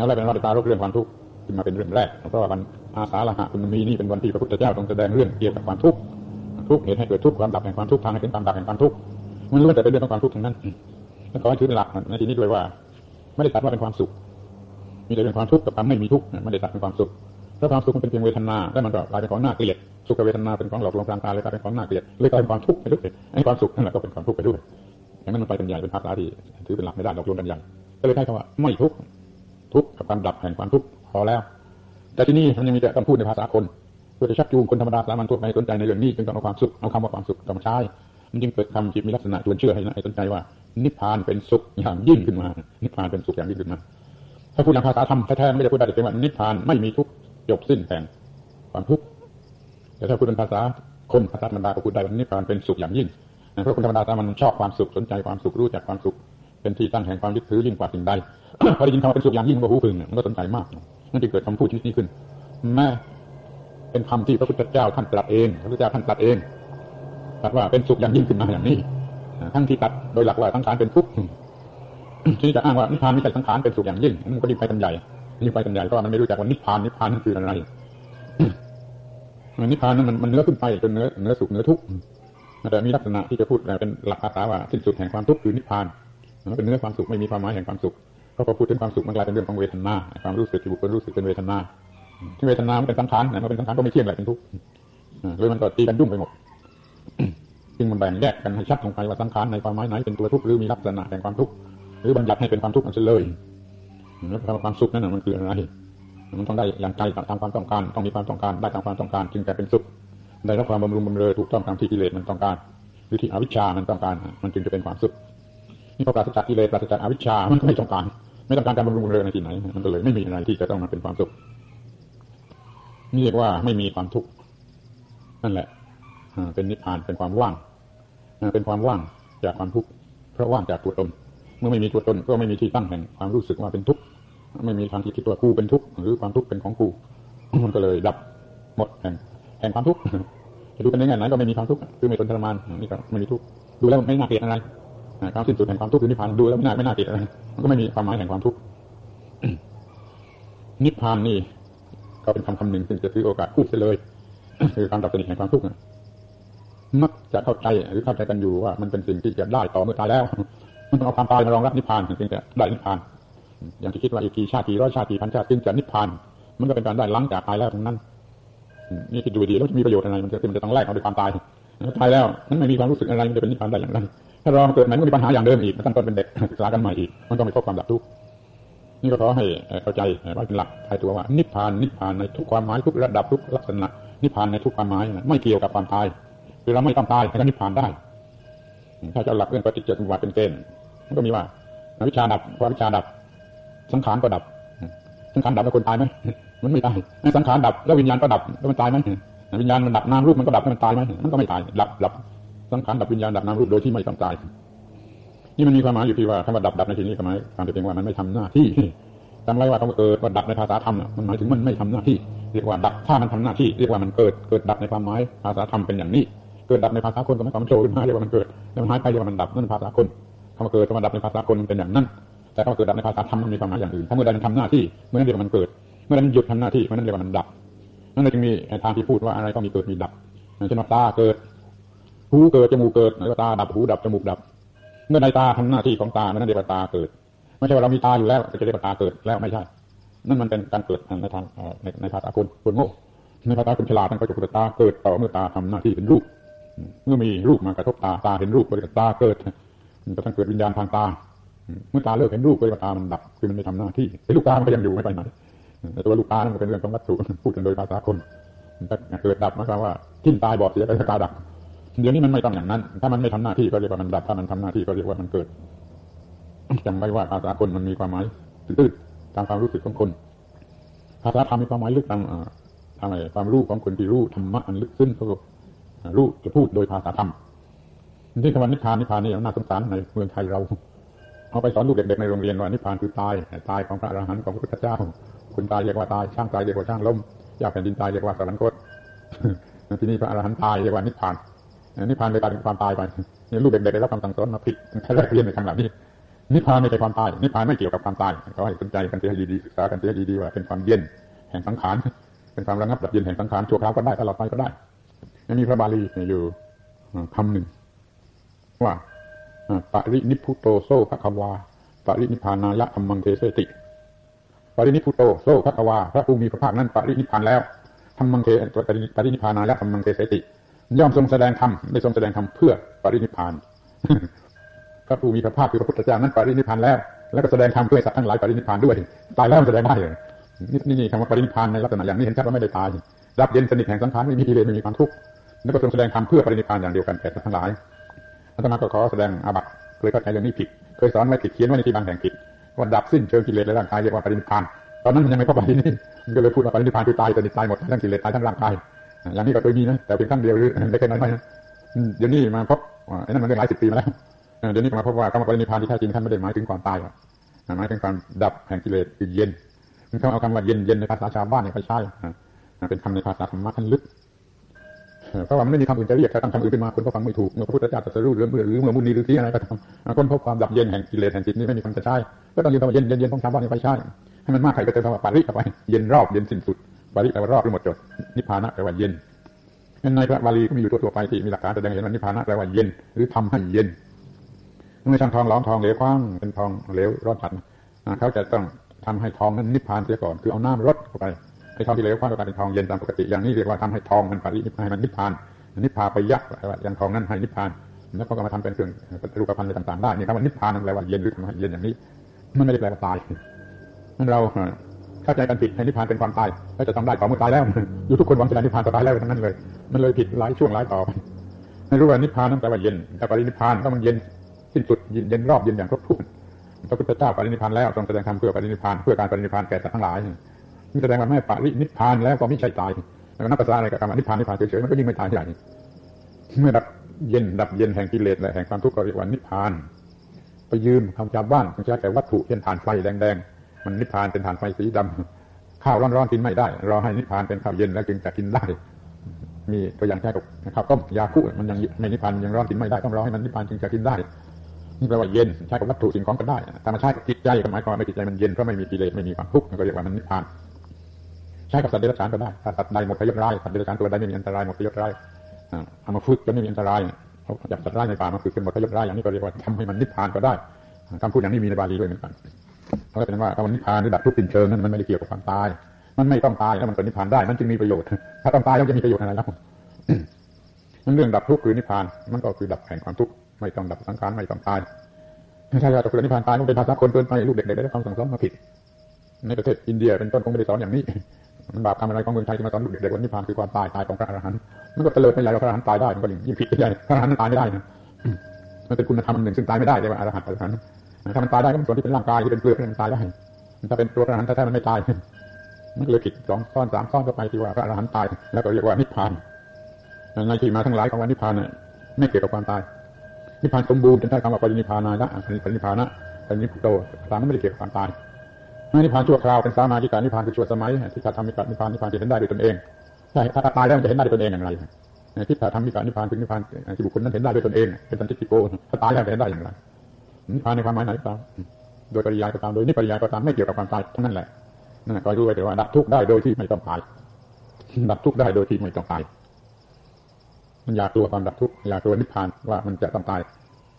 อะไรเป็นว่าตารกเรื่องความทุกข์ ขึ้นมาเป็นเรื่องแรก เพราะว่าวันอาสาฬหะคุณมีนี่เป็นวันที่พระพุทธเจ้าทรงแสดงเรื่องเกี่ยวกับความทุกข์ทุกข์เหตุให้เกิดทุกข์ความดับแห่งความทุกข์ทางให้ถึงความดับแห่งความทุกข์มันล้วนแต่เป็นเรื่องของความทุกข์ทั้งนั้นแล้วขอให้ถือหลักในที่นี้ด้วยว่า ไม่ได้ตัดว่าเป็นความสุข มีแต่เป็นความทุกข์กับความไม่มีทุกข์ไม่ได้ตัดเป็นความสุขเพราะความสุขมันเป็นเพียงเวทนาแล้วมันก็กลายเป็นของน่าเกลียดสุขเวทนาเป็นของหลอกลวงกลางตาเลยกลายเป็นของน่าเกลียดเลยกลายเป็นความทุกข์ไปด้วยไอ้ความสุขนั่นแหละก็เป็นความทุกข์ไปด้วยอย่างนั้นมันไปเป็นใหญ่เป็นภาษาที่ถือเป็นหลักไม่ได้หลอกลวงกันใหญ่ก็เลยใช้คำว่าไม่ทุกข์ทุกข์กับความดับแห่งความทุกข์ พอแล้ว แต่ที่นี่มันยังมีแต่คำพูดในภาษาคนเพื่อจะชักจูงคนธรรมดาสามัญทั่วไปสนใจในเรื่องนี้จึงต้องเอาความสุขเอาคำว่าความสุขต้องใช้มันจึงเกิดคำจิตมีลักษณะชวนเชื่อให้นะสนใจว่า นิพพานเป็นสุขอย่างยิ่งขึ้นมา นิพพานเป็นสุขอย่างยิ่งขึ้นมา ถ้าพูดทางภาษาธรรมแท้ๆไม่ได้พูดได้แต่เพียงว่านิพพานไม่มีทุกข์จบสิ้นแห่งความทุกข์แต่ถ้าพูดเป็นภาษาคนภาษาธรรมดาก็พูดได้ว่านิพพานเป็นสุขอย่างยิ่งเพราะคนธรรมดาสามัญชอบความสุขสนใจความสุขรู้จักความสุข เป็นที่ตั้งแห่งความยึดถือยิ่งกว่าสิ่งใดพอได้ยินคำว่าเป็นสุขอย่างยิ่งก็หูพึงมันก็สนใจมาก นั่นจึงเกิดคำพูดชนิดนี้ขึ้นแม้เป็นคำที่พระพุทธเจ้าท่านตรัสเองพระพุทธเจ้าท่านตรัสเองตรัสว่าเป็นสุขอย่างยิ่งขึ้นมาอย่างนี้ทั้งที่ตัดโดยหลักว่าสังขารเป็นทุกข์ที่จะอ้างว่านิพพานไม่ใช่สังขารเป็นสุขอย่างยิ่งมันก็ยิ่งไปกันใหญ่ยิ่ไปกันใหญ่เพราะมันไม่รู้จักว่านิพพานนิพพานนั่นคืออะไรนิพพานนั้นมันมันเนื้อขึ้นไปจนเนื้อเนื้อสุขเนื้อทุกข์แต่มีลักษณะที่จะพูดเป็นหลักภาษาว่าสิ้นสุดแห่งความทุกข์คือนิพพานมันเป็นเนื้อความสุขไม่มีความหมายแห่งความสุข ก็พอพูดถึงความสุขมันกลายเป็นเรื่องของเวทนาความรู้สึกที่บุคคลรู้สึกเป็นเวทนาที่เวทนามันเป็นสังขารนะมันเป็นสังขารก็ไม่เที่ยงแหละเป็นทุกข์เลยมันก็ตีกันยุ่งไปหมดจึงมันแบ่งแยกกันให้ชัดลงไปว่าสังขารในความหมายไหนเป็นตัวทุกข์หรือมีลักษณะแห่งความทุกข์หรือบัญญัติให้เป็นความทุกข์มันเลยแล้วความสุขนั้นมันคืออะไรมันต้องได้อย่างใจตามความต้องการ ต้องมีความต้องการได้ตามความต้องการ จึงจะเป็นสุขได้รับความบำรุงบำเรอถูกต้องตามที่กิเลสมันต้องการหรือที่อวิชชามันต้องการ มันจึงจะเป็นความสุข นี่พอปราศจากกิเลสปราศจากอวิชชามันก็ไม่ต้องการ ไม่ต้องการการบำรุงบำเรอในที่ไหน มันก็เลยไม่มีอะไรที่จะต้องมาเป็นความสุขนี่เรียกว่าไม่มีความทุกข์นั่นแหละเป็นนิพพานเป็นความว่างเป็นความว่างจากความทุกข์เพราะว่างจากตัวตนเมื่อไม่มีตัวตนก็ไม่มีที่ตั้งแห่งความรู้สึกว่าเป็นทุกข์ไม่มีทางที่คิดตัวกูเป็นทุกข์หรือความทุกข์เป็นของกูมันก็เลยดับหมดแห่งแห่งความทุกข์จะดูเป็นยังไงไหนก็ไม่มีความทุกข์คือไม่ทนทรมานนี่ก็ไม่มีทุกข์ดูแล้วไม่น่าเกลียดอะไร ความสิ้นสุดแห่งความทุกข์คือนิพพานดูแล้วไม่น่าไม่น่าเกลียดอะไรมันก็ไม่มีความหมายแห่งความทุกข์นิพพานนี่ ก็เป็นคำคำหนึ่งซึ่งจะถือโอกาสพูดไปเลย คือความดับสนิทแห่งความทุกข์มักจะเข้าใจหรือเข้าใจกันอยู่ว่า มันเป็นสิ่งที่จะได้ต่อเมื่อตายแล้ว มันต้องเอาความตายมารองรับนิพพานถึงจะได้นิพพาน อย่างที่คิดว่าอีกกี่ชาติกี่ร้อยชาติกี่พันชาติจึงจะนิพพาน มันก็เป็นการได้ล้างจากตายแล้วทั้งนั้น นี่คิดดูดีแล้วจะมีประโยชน์อะไร มันจะมันจะต้องแลกเอาด้วยความตายตายแล้วมันไม่มีความรู้สึกอะไรมันจะเป็นนิพพานได้อย่างไร ถ้ารอเกิดใหม่ก็มีปัญหาอย่างเดิมอีกมันต้องเป็นเด็กศึกษากันใหม่อีก มันต้องไปพบความดับทุกข์นี่ก็ขอให้เข้าใจไว้เป็นหลักทายตัวว่า นิพพานนิพพานในทุกความหมายทุกระดับทุกลักษณะ นิพพานในทุกความหมายไม่เกี่ยวกับความตายคือเราไม่ต้องตายแต่ก็นิพพานได้ ถ้าจะหลักเรื่องปฏิจจสมุปบาทเป็นเกณฑ์มันก็มีว่าวิชาดับพอวิชาดับ สังขารก็ดับ สังขารดับแล้วคนตายไหมมันไม่ตายสังขารดับแล้ววิญญาณก็ดับแล้วมันตายไหมวิญญาณมันดับนามรูปมันก็ดับแล้วมันตายไหมมันก็ไม่ตายดับดับ สังขารดับวิญญาณดับนามรูปโดยที่ไม่ต้องตาย นี่มันมีความหมายอยู่ที่ว่าคำว่าดับดับในที่นี้ความหมายความเป็นว่ามันไม่ทำหน้าที่จำไว้ว่าคำว่าเกิดว่าดับในภาษาธรรมมันหมายถึงมันไม่ทำหน้าที่ เรียกว่าดับถ้ามันทำหน้าที่เรียกว่ามันเกิดเกิดดับในความหมายภาษาธรรมเป็นอย่างนี้ เกิดดับในภาษาคนก็ไม่ความโชว์ขึ้นมาเรียกว่ามันเกิดแล้วมันหายไปเรียกว่ามันดับนั่นภาษาคนคำว่าเกิดคำว่าดับในภาษาคนมันเป็นอย่างนั้นแต่คำว่าเกิดดับในภาษาธรรมมันมีความหมายอย่างอื่นถ้าเมื่อใดมันทำหน้าที่เมื่อนั้นเรียกว่ามันเกิด เมื่อนั้นหยุดทำหน้าที่เมื่อนั้นเรียกว่ามันดับนั่นเลยจึงมีทางที่พูดว่าอะไรก็มีเกิดมีดับเช่นว่าตาเกิด หูเกิดจมูกเกิดแล้วก็ตาดับหูดับจมูกดับ เมื่อใดตาทำหน้าที่ของตานั้นเรียกว่าตาเกิด ไม่ใช่ว่าเรามีตาอยู่แล้วจะเรียกว่าตาเกิดแล้วไม่ใช่ นั่นมันเป็นการเกิดในทางในในภาษาคนคนโง่ในภาษาคนฉลาดมันก็จะเกิดตาเกิดต่อเมื่อตาทำหน้าที่เป็นรูป เมื่อมีรูปมากระทบตาตาเห็นรูปก็เรียกตาเกิดมันก็ต้องเกิดวิญญาณทางตา เมื่อตาเลิกเห็นรูปก็เรียกว่าตามันดับคือมันไม่ทำหน้าที่ไอ้ลูกตามันก็ยังอยู่ไม่ไปไหนแต่ตัวลูกตานั่นเป็นเรื่องของวัตถุพูดกันโดยภาษาคนเกิดดับหมายความว่าทิ้นตายบอดเสียไปตาดับ เดี๋ยวนี้มันไม่ต้องอย่างนั้น ถ้ามันไม่ทำหน้าที่ก็เรียกว่ามันดับ ถ้ามันทำหน้าที่ก็เรียกว่ามันเกิดจำไว้ว่าภาษาคนมันมีความหมายตื้นตามความรู้สึกของคน ภาษาธรรมมีความหมายลึกตามทำไมความรู้ของคนที่รู้ธรรมะอันลึกซึ้งเขารู้จะพูดโดยภาษาธรรมที่คำว่านิพพานนิพพานนี่น่าสงสารในเมืองไทยเราเอาไปสอนลูกเด็กๆในโรงเรียนว่านิพพานคือตายตายของพระอรหันต์ของพระพุทธเจ้าคนตายเรียกว่าตายช่างตายเรียกว่าช่างล้มอยากแผ่นดินตายเรียกว่าสวรรคตที่นี่พระอรหันต์ตายเรียกว่านิพพาน นิพพานเลยกลายเป็นความตายไปนี่ลูกเด็กๆได้รับคำสั่งสอนมาผิดแค่แรกเรียนในทางเหล่านี้นิพพานไม่ใช่ความตายนิพพานไม่เกี่ยวกับความตายเขาให้สนใจกันเสียดีๆศึกษากันเสียดีๆว่าเป็นความเย็นแห่งสังขารเป็นความระงับดับเย็นแห่งสังขารชั่วคราวก็ได้ตลอดไปก็ได้มีพระบาลีอยู่คำหนึ่งว่าปรินิพพุโตโสภควาปรินิพพานายะธัมมังเทเสติปรินิพพุโตโสภควาพระผู้มีพระภาคนั้นปรินิพพานแล้วธัมมังเทปรินิพพานายะธัมมังเทเสติ ย่อมทรงแสดงธรรมได้ทรงแสดงธรรมเพื่อปรินิพพานพระผู้มีพระภาคคือพระพุทธเจ้านั้นปรินิพพานแล้ว แล้วก็แสดงธรรมเพื่อสัตว์ทั้งหลายปรินิพพานด้วย ตายแล้วแสดงได้เลยนี่นี่คำว่าปรินิพพานในลักษณะอย่างนี้เห็นชัดว่าไม่ได้ตายรับเย็นสนิทแห่งสังขารไม่มีกิเลสไม่มีความทุกข์แล้วก็ทรงแสดงธรรมเพื่อปรินิพานอย่างเดียวกันแก่ทั้งหลายอาตมาก็ขอแสดงอาบัติเคยเข้าใจเรื่องนี้ผิด เคยสอนไว้ผิดเขียนไว้ในที่บางแห่งผิดว่าดับสิ้นเชิงกิเลสในร่างกายเรียกว่าปรินิพาน ตอนนั้นมันยังไม่เข้าไปนี่ก็เลยพูดว่าปรินิพานคือตายสนิทตายหมดทั้งกิเลสตายทั้งร่างกาย อย่างนี้ก็เคยมีนะแต่เพียงครั้งเดียวหรือได้แค่น้อยๆนะเดี๋ยวนี้มาพบไอ้นั่นมันเรื่องหลายสิบปีมาแล้วเดี๋ยวนี้มาพบว่าคำว่าปรินิพานที่แท้จริงท่านไม่ได้หมายถึงความตายหรอกหมายถึงความดับแห่งกิเลสคือเย็นเขาเอาคำว่าเย็นเย็นในภาษาชาวบ้านเนี่ยไปใช้เป็นคำในภาษาธรรมะท่านลึกเพราะว่ามันไม่มีคำอื่นจะเรียกถ้าตั้งคำอื่นขึ้นมาคนก็ฟังไม่ถูกเมื่อพระพุทธเจ้าตรัสรู้หรือเมื่อหรือเมื่อมุนีหรือที่อะไรก็ตามคนพบความดับเย็นแห่งกิเลสแห่งจิตนี่ไม่มีคำจะใช้ก็ต้องยืนคำว่าเย็นเย็นเย็นต้องชาวบ้านนี่ไปใช้ให้มันมากใครก็เติมคำว่าปาริเข้าไปเย็นรอบเย็นสิ้นสุด ปาริแปลว่ารอบหรือหมดจด นิพพานะแปลว่าเย็นในพระบาลีก็มีอยู่ทั่วไปที่มีหลักการแสดงเห็นว่านิพพานะแปลว่าเย็น หรือทำให้เย็นไม่ช่างทองหลอมทองเหลวคว้างเป็นทองเหลวร้อนฉัดเขาจะต้องทำให้ทองนั้นนิพพานเสียก่อนคือเอาน้ำรดเข้าไปให้ทองที่เหลวคว้างกลายเป็นทองเย็นตามปกติอย่างนี้เรียกว่าทำให้ทองมันปรินิพพานมันนิพพานนิพพาไปยักษ์อย่างทองนั้นให้นิพพานแล้วก็มาทำเป็นเครื่องรูปพันธ์อะไรต่างๆได้นี่ครับว่านิพพานนั่นแปลว่าเย็นหรือทำให้เย็นอย่างนี้ มันไม่ได้แปลว่าตายเรา เข้าใจกันผิดให้นิพพานเป็นความตายแล้วจะทำได้ต่อเมื่อตายแล้ว อยู่ทุกคนหวังจะได้นิพพานตายแล้วทั้งนั้นเลย มันเลยผิดหลายช่วงหลายต่อไปไม่รู้ว่านิพพานนั่นแปลว่าเย็นแต่ปรินิพพานก็มันเย็นสิ้นสุดเย็นรอบเย็นอย่างครบถ้วนพระพุทธเจ้าปรินิพพานแล้วทรงแสดงธรรมเพื่อปรินิพพานเพื่อการปรินิพพานแก่สัตว์ทั้งหลายนี่แสดงว่าไม่ปรินิพพานแล้วก็ไม่ใช่ตายแล้วนับภาษาอะไรกับคำว่านิพพานนิพพานเฉยๆมันก็ยิ่งไม่ตายใหญ่เมื่อดับเย็นดับเย็นแห่งกิเลสและแห่งความทุกข์ก็เรียกว่านิพพาน ไปยืมคำชาวบ้านใช้แต่วัตถุเช่นถ่านไฟแดงๆ มันนิพพานเป็นถ่านไฟสีดำข้าวร้อนๆกินไม่ได้ รอให้นิพพานเป็นข้าวเย็นแล้วจึงจะกินได้ มีตัวอย่างแค่กับนะครับก็ยาคุมันยังไม่นิพพานยังร้อนกินไม่ได้ต้องรอให้มันนิพพานจึงจะกินได้นี่แปลว่าเย็นใช้กับวัตถุสิ่งของก็ได้แต่มาใช้กับจิตใจก็หมายความว่าจิตใจมันเย็นเพราะไม่มีกิเลสไม่มีความทุกข์ก็เรียกว่ามันนิพพานใช้กับสัตว์เดรัจฉานก็ได้ถ้าสัตว์ใดหมดพยศร้ายสัตว์เดรัจฉานตัวใดไม่มีอันตรายหมดพยศร้ายเอามาฝึกจะไม่มีอันตรายเขาจับสัตว์ร้ายในป่ามาฝึกเป็นหมดพยศร้ายอย่างนี้ก็เรียกว่าทำให้มันนิพพานก็ได้คำพูดอย่างนี้มีในบาลีด้วยเหมือนกัน เพราะฉะนั้นว่าคำว่านิพพานหรือดับทุกข์สิ้นเชิงนั้นมันไม่ได้เกี่ยวกับความตาย มันไม่ต้องตายแล้วมันเป็นนิพพานได้ มันจึงมีประโยชน์ ถ้าต้องตายแล้วจะมีประโยชน์อะไรแล้วมันเรื่องดับทุกข์คือนิพพาน มันก็คือดับแห่งความทุกข์ไม่ต้องดับสังขารไม่ต้องตายไม่ใช่ว่าจะคือนิพพานตายมันเป็นภาษาคนเกินไปลูกเด็กๆได้คำสั่งสอนมาผิด ในประเทศอินเดียเป็นต้นคงไม่ได้สอนอย่างนี้มันบาปทำอะไรของเมืองไทยที่มาสอนลูกเด็กๆว่านิพพานคือความตายตายของพระอรหันต์มันก็เตลิดไปใหญ่พระอรหันต์ตายได้มันก็ยิ่งผิดไปใหญ่พระอรหันต์ตายไม่ได้นะมันเป็นคุณธรรมหนึ่งซึ่งตายไม่ได้เรียว่าอรหัตอรหันต์ ถ้ามันตายได้ก็เป็นส่วนที่เป็นร่างกายที่เป็นเปลือกมันตายได้ถ้าเป็นตัวอรหันต์แท้ๆมันไม่ตายมันเลยผิดสองซ้อนสามซ้อนก็ไปที่ว่าพระอรหันต์ตาย แล้วก็เรียกว่านิพพานในที่มาทั้งหลายของวันนิพพานเนี่ยไม่เกี่ยวกับความตาย นิพพานสมบูรณ์จนได้คำว่าปรินิพพานาละปรินิพพานะปรินิพุโตตามไม่ได้เกี่ยวกับความตายนิพพานชั่วคราวเป็นสามาธิการนิพพานคือชั่วสมัยที่จะทำนิพพานนิพพานนิพพานจะเห็นได้ด้วยตนเองใช่ถ้าตายแล้วมันจะเห็นได้ด้วยตนเองอย่างไรที่จะทำนิพพานนิพพานถึงนิพพานที่บุคคลนั้นเห็นได้ด้วยตนเองเป็นสันติโกถ้าตายแล้วจะเห็นได้อย่างไร นิพพานในความหมายไหนก็ตามโดยปริยายก็ตามโดยนิปริยายก็ตามไม่เกี่ยวกับความตายทั้งนั้นแหละนั่นก็รู้ไว้แต่ว่าดับทุกข์ได้โดยที่ไม่ต้องตายดับทุกข์ได้โดยที่ไม่ต้องตายมันอยากตัวความดับทุกข์อยากตัวนิพพานว่ามันจะต้องตาย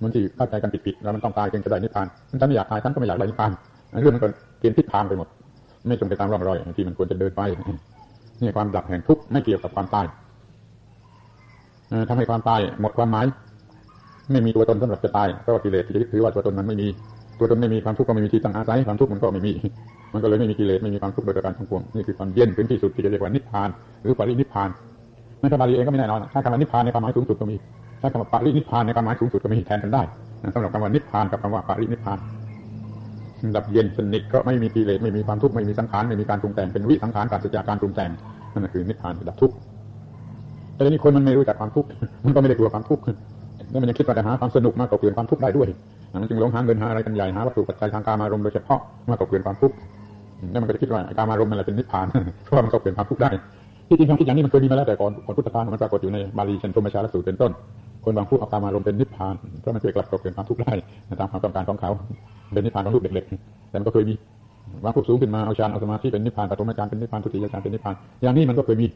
มันที่เข้าใจกันผิดๆแล้วมันต้องตายจึงจะได้นิพพานฉันไม่อยากตายฉันก็ไม่อยากได้นิพพานเรื่องมันก็เปลี่ยนทิศทางไปหมด ไม่ตรงไปตามร่องรอยที่มันควรจะเดินไปนี่ความดับแห่งทุกข์ไม่เกี่ยวกับความตายทำให้ความตายหมดความหมาย ไม่มีตัวตนสำหรับจะตายเพราะว่ากิเลสที่ถือว่าตัวตนมันไม่มีตัวตนไม่มีความทุกข์ก็ไม่มีที่ตั้งอาศัยความทุกข์มันก็ไม่มี มันก็เลยไม่มีกิเลสไม่มีความทุกข์โดยประการทั้งปวงนี่คือความเย็นถึงที่สุดที่จะเรียกว่านิพพานหรือปรินิพพานในพระบาลีเองก็ไม่แน่นอนถ้าคำว่านิพพานในความหมายสูงสุดก็มีถ้าคำว่าปรินิพพานในความหมายสูงสุดก็มีแทนกันได้สำหรับคำว่านิพพานกับคำว่าปรินิพพานดับเย็นสนิทก็ไม่มีกิเลสไม่มีความทุกข์ไม่มีสังขารไม่มีการปรุงแต่งเป็นวิสังขารการสัจจาการปรุงแต่งนั่นคือนิพพานดับทุกข์แต่นี้คนมันไม่รู้จักความทุกข์มันก็ไม่ได้กลัวความทุกข์ แล้วมันยังคิดว่าจะหาความสนุกมากกว่าเปลี่ยนความทุกข์ได้ด้วยมันจึงหลงหาเงินหาอะไรกันใหญ่หาวัตถุปัจจัยทางการมารมโดยเฉพาะมากกว่าเปลี่ยนความทุกข์แล้วมันก็จะคิดว่าการมารมมันอะไรเป็นนิพพานเพราะมันก็เปลี่ยนความทุกข์ได้ที่จริงความคิดอย่างนี้มันเคยมีมาแล้วแต่ก่อนก่อนพุทธกาลมันปรากฏอยู่ในบาลีเช่นพรมชาลสูตรเป็นต้น คนบางผู้เอาการมารมเป็นนิพพานเพราะมันเคยกลับกับเปลี่ยนความทุกข์ได้ตามความต้องการของเขาเป็นนิพพานของลูกเด็กๆแต่มันก็เคยมีบางผู้สูงขึ้นมาเอาฌานเอาสมาธิเป็นนิพพานปฐมฌานเป็นนิพพานทุติยฌานเป็นนิพพานอย่างนี้มันก็เคยมี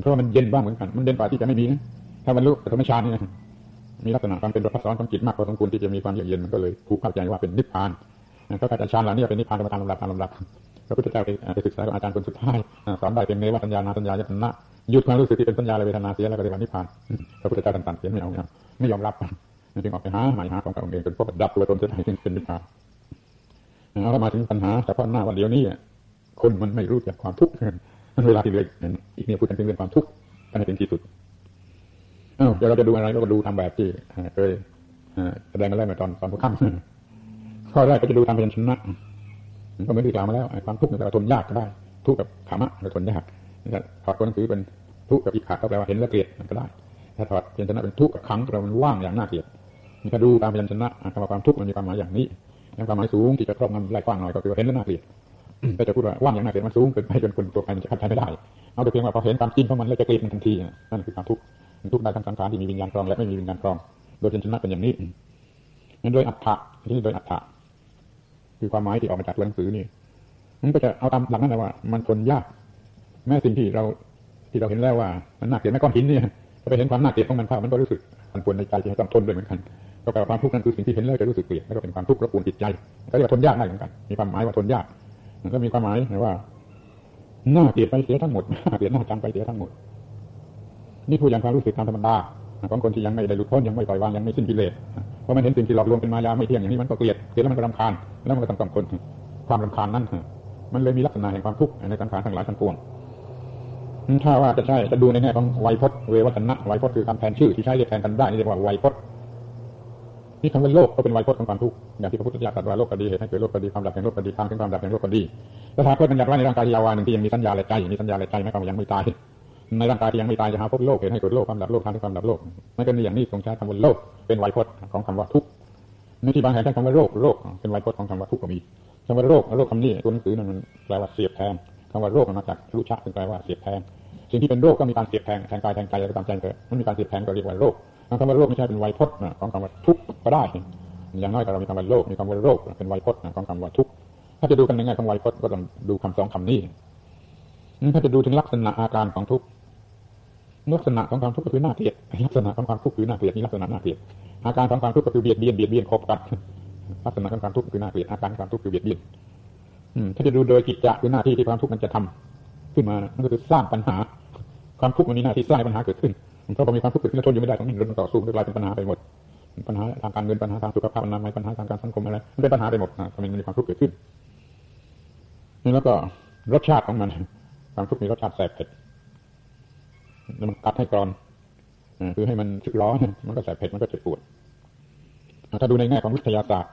เพราะมันเย็นบ้างเหมือนกัน มันเย็นกว่าที่จะไม่มีนะถ้าบรรลุปฐมฌานนี่ มีลักษณะความเป็นประพัสสอนของจิตมากพอสมควรที่จะมีความเย็นมันก็เลยผูกเข้าใจว่าเป็นนิพพานก็การฌานเหล่านี้เป็นนิพพานตามลำดับตามลำดับพระพุทธเจ้าไปศึกษากับอาจารย์คนสุดท้ายสอนได้เป็นเนวสัญญานาสัญญายตนะหยุดความรู้สึกที่เป็นสัญญาเวทนาเสียแล้วก็เรียกว่านิพพานพระพุทธเจ้าตันๆเสียไม่เอาไม่ยอมรับจึงออกไปหาหมายหาของตัวเองจนพบดับตัวตนจะได้จึงเป็นนิพพานแล้วมาถึงปัญหาเฉพาะหน้าวันเดียวนี้คนมันไม่รู้จักความทุกข์มันเวลาที่เหลืออีกเนี่ยพูดกันถึงเรื่องความทุกข์กันให้ถึงที่สุด เอ้าเดี๋ยวเราจะดูอะไรเราก็ดูทำแบบที่เคยแสดงกันแล้วเมื่อตอนตอนพวกค่ำข้อแรกก็จะดูตามพยัญชนะก็ไม่ได้กล่าวมาแล้วความทุกข์แต่ทนยากก็ได้ ทุกข์กับขามะก็ทนยากถอดตัวหนังสือเป็นทุกข์กับอิขาก็แปลว่าเห็นแล้วเกลียดก็ได้ ถ้าถอดพยัญชนะเป็นทุกข์กับขังแปลว่ามันว่างอย่างน่าเกลียดมีการดูตามพยัญชนะคำว่าความทุกข์มันมีความหมายอย่างนี้แล้วความหมายสูงที่จะครอบงำไล่กว้างหน่อยก็คือเห็นแล้วน่าเกลียดก็จะพูดว่าว่างอย่างน่าเกลียดมันสูงเกินไปจนคนตัวไปมันจะเข้าใจไม่ได้ เอาแต่เพียงว่าพอเห็นความจริงของมันแล้วจะเกลียดมันทันทีนั่นคือความทุกข์ ทุกได้ทั้งสังขารที่มีวิญญาณครองและไม่มีวิญญาณครอง โดยชนะเป็นอย่างนี้งั้นโดยอัฏฐะที่โดยอัฏฐะคือความหมายที่ออกมาจากหนังสือนี่มันก็จะเอาตามหลักนั้นแหละว่า มันทนยากแม้สิ่งที่เราที่เราเห็นแล้วว่า มันหน่าเกลียดแม้ก้อนหินเนี่ยพอไปเห็นความหน่าเกลียดของมันเข้ามันก็รู้สึกมันปวดในใจที่ต้องทนด้วยเหมือนกันก็แปลว่าความทุกข์นั้นคือสิ่งที่เห็นแล้วจะรู้สึกเกลียดแล้วก็เป็นความทุกข์รบกวนจิตใจก็เรียกว่าทนยากได้เหมือนกัน มีความหมายว่าทนยากมันก็มีความหมายว่าน่าเกลียดไปเสียทั้งหมดน่าเกลียดน่าจังไปเสียทั้งหมด นี่พูดอย่างความรู้สึกตามธรรมดาของคนที่ยังไม่ได้หลุดพ้นยังไม่ปล่อยวางยังไม่สิ้นกิเลสเพราะมันเห็นสิ่งที่หลอกลวงเป็นมายาไม่เที่ยงอย่างนี้มันก็เกลียดเกลียดแล้วมันก็รำคาญแล้วมันก็ต้องต้องคนความรำคาญนั่นมันเลยมีลักษณะแห่งความทุกข์ในสังขารทั้งหลายทั้งปวงถ้าว่าจะใช่จะดูในแง่ของไวยพจน์เววัตนะไวยพจน์คือคำแทนชื่อที่ใช้เรียกแทนกันได้นี่เรียกว่าไวยพจน์นี่คำว่าโลกก็เป็นไวยพจน์ของความทุกข์อย่างที่พระพุทธเจ้าตรัสว่าโลกก็ดีเหตุให้เกิดโลกก็ดีความดับแห่งโลกก็ดีทางถึงความดับแห่งโลกก็ดีแตถาคตมันอยากว่าในร่างกายยาวาหนึ่งที่ยังมีสัญญาและใจมีสัญญาและใจไม่ก็ยังไม่ตาย ในร่างกายที่ยังไม่ตายจะหาพบโลกเหตุให้เกิดโลกความดับโลกทางถึงความดับโลกไม่เป็นอย่างนี้ทรงใช้คำว่าโลกเป็นไวยพจน์ของคำว่าทุกข์ในที่บางแห่งใช้คำว่าโรคโรคเป็นไวยพจน์ของคำว่าทุกข์ก็มีคำว่าโรคโรคคำนี้ตัวหนังสือนั้นมันแปลว่าเสียบแทงคำว่าโรคมันมาจากรู้ชักเป็นแปลว่าเสียบแทงสิ่งที่เป็นโรคก็มีการเสียบแทงแทงกายแทงใจอะไรก็ตามใจเถอะมันมีการเสียบแทงก็เรียกว่าโรคคำว่าโรคไม่ใช่เป็นไวยพจน์ของคำว่าทุกข์ก็ได้ อย่างน้อยเรามีคำว่าโรคมีคำว่าโรคเป็นไวยพจน์ของคำว่าทุกข์ถ้าจะดูกันยังไงของไวยพจน์ก็ต้องดูคำสองคำนี้ถ้าจะดูถึงลักษณะอาการของทุกข์ ลักษณะของความทุกข์ก็คือหน้าเกลียดลักษณะของความทุกข์คือหน้าเกลียดนี่ลักษณะหน้าเกลียดอาการของความทุกข์ก็คือเบียดเบียนเบียดเบียนครบกันลักษณะของความทุกข์คือหน้าเกลียดอาการของความทุกข์คือเบียดเบียนถ้าจะดูโดยกิจจะคือหน้าที่ที่ความทุกข์มันจะทำขึ้นมานั่นก็คือสร้างปัญหา ความทุกข์มันมีหน้าที่สร้างปัญหาเกิดขึ้นเพราะพอมีความทุกข์เกิดขึ้นแล้วทนอยู่ไม่ได้ต้องหนีรนต่อสู้กลายเป็นปัญหาไปหมดปัญหาทางการเงินปัญหาทางสุขภาพอนามัยปัญหาทางการสังคมอะไรมันเป็นปัญหาไปหมดทำไมมันมีความทุกข์เกิดขึ้นแล้วก็รสชาติของมันความทุกข์มีรสชาติแสบเผ็ด มันกัดให้กรอนคือให้มันสึกร้อนมันก็แสบเผ็ดมันก็เจ็บปวดถ้าดูในแง่ของวิทยาศาสตร์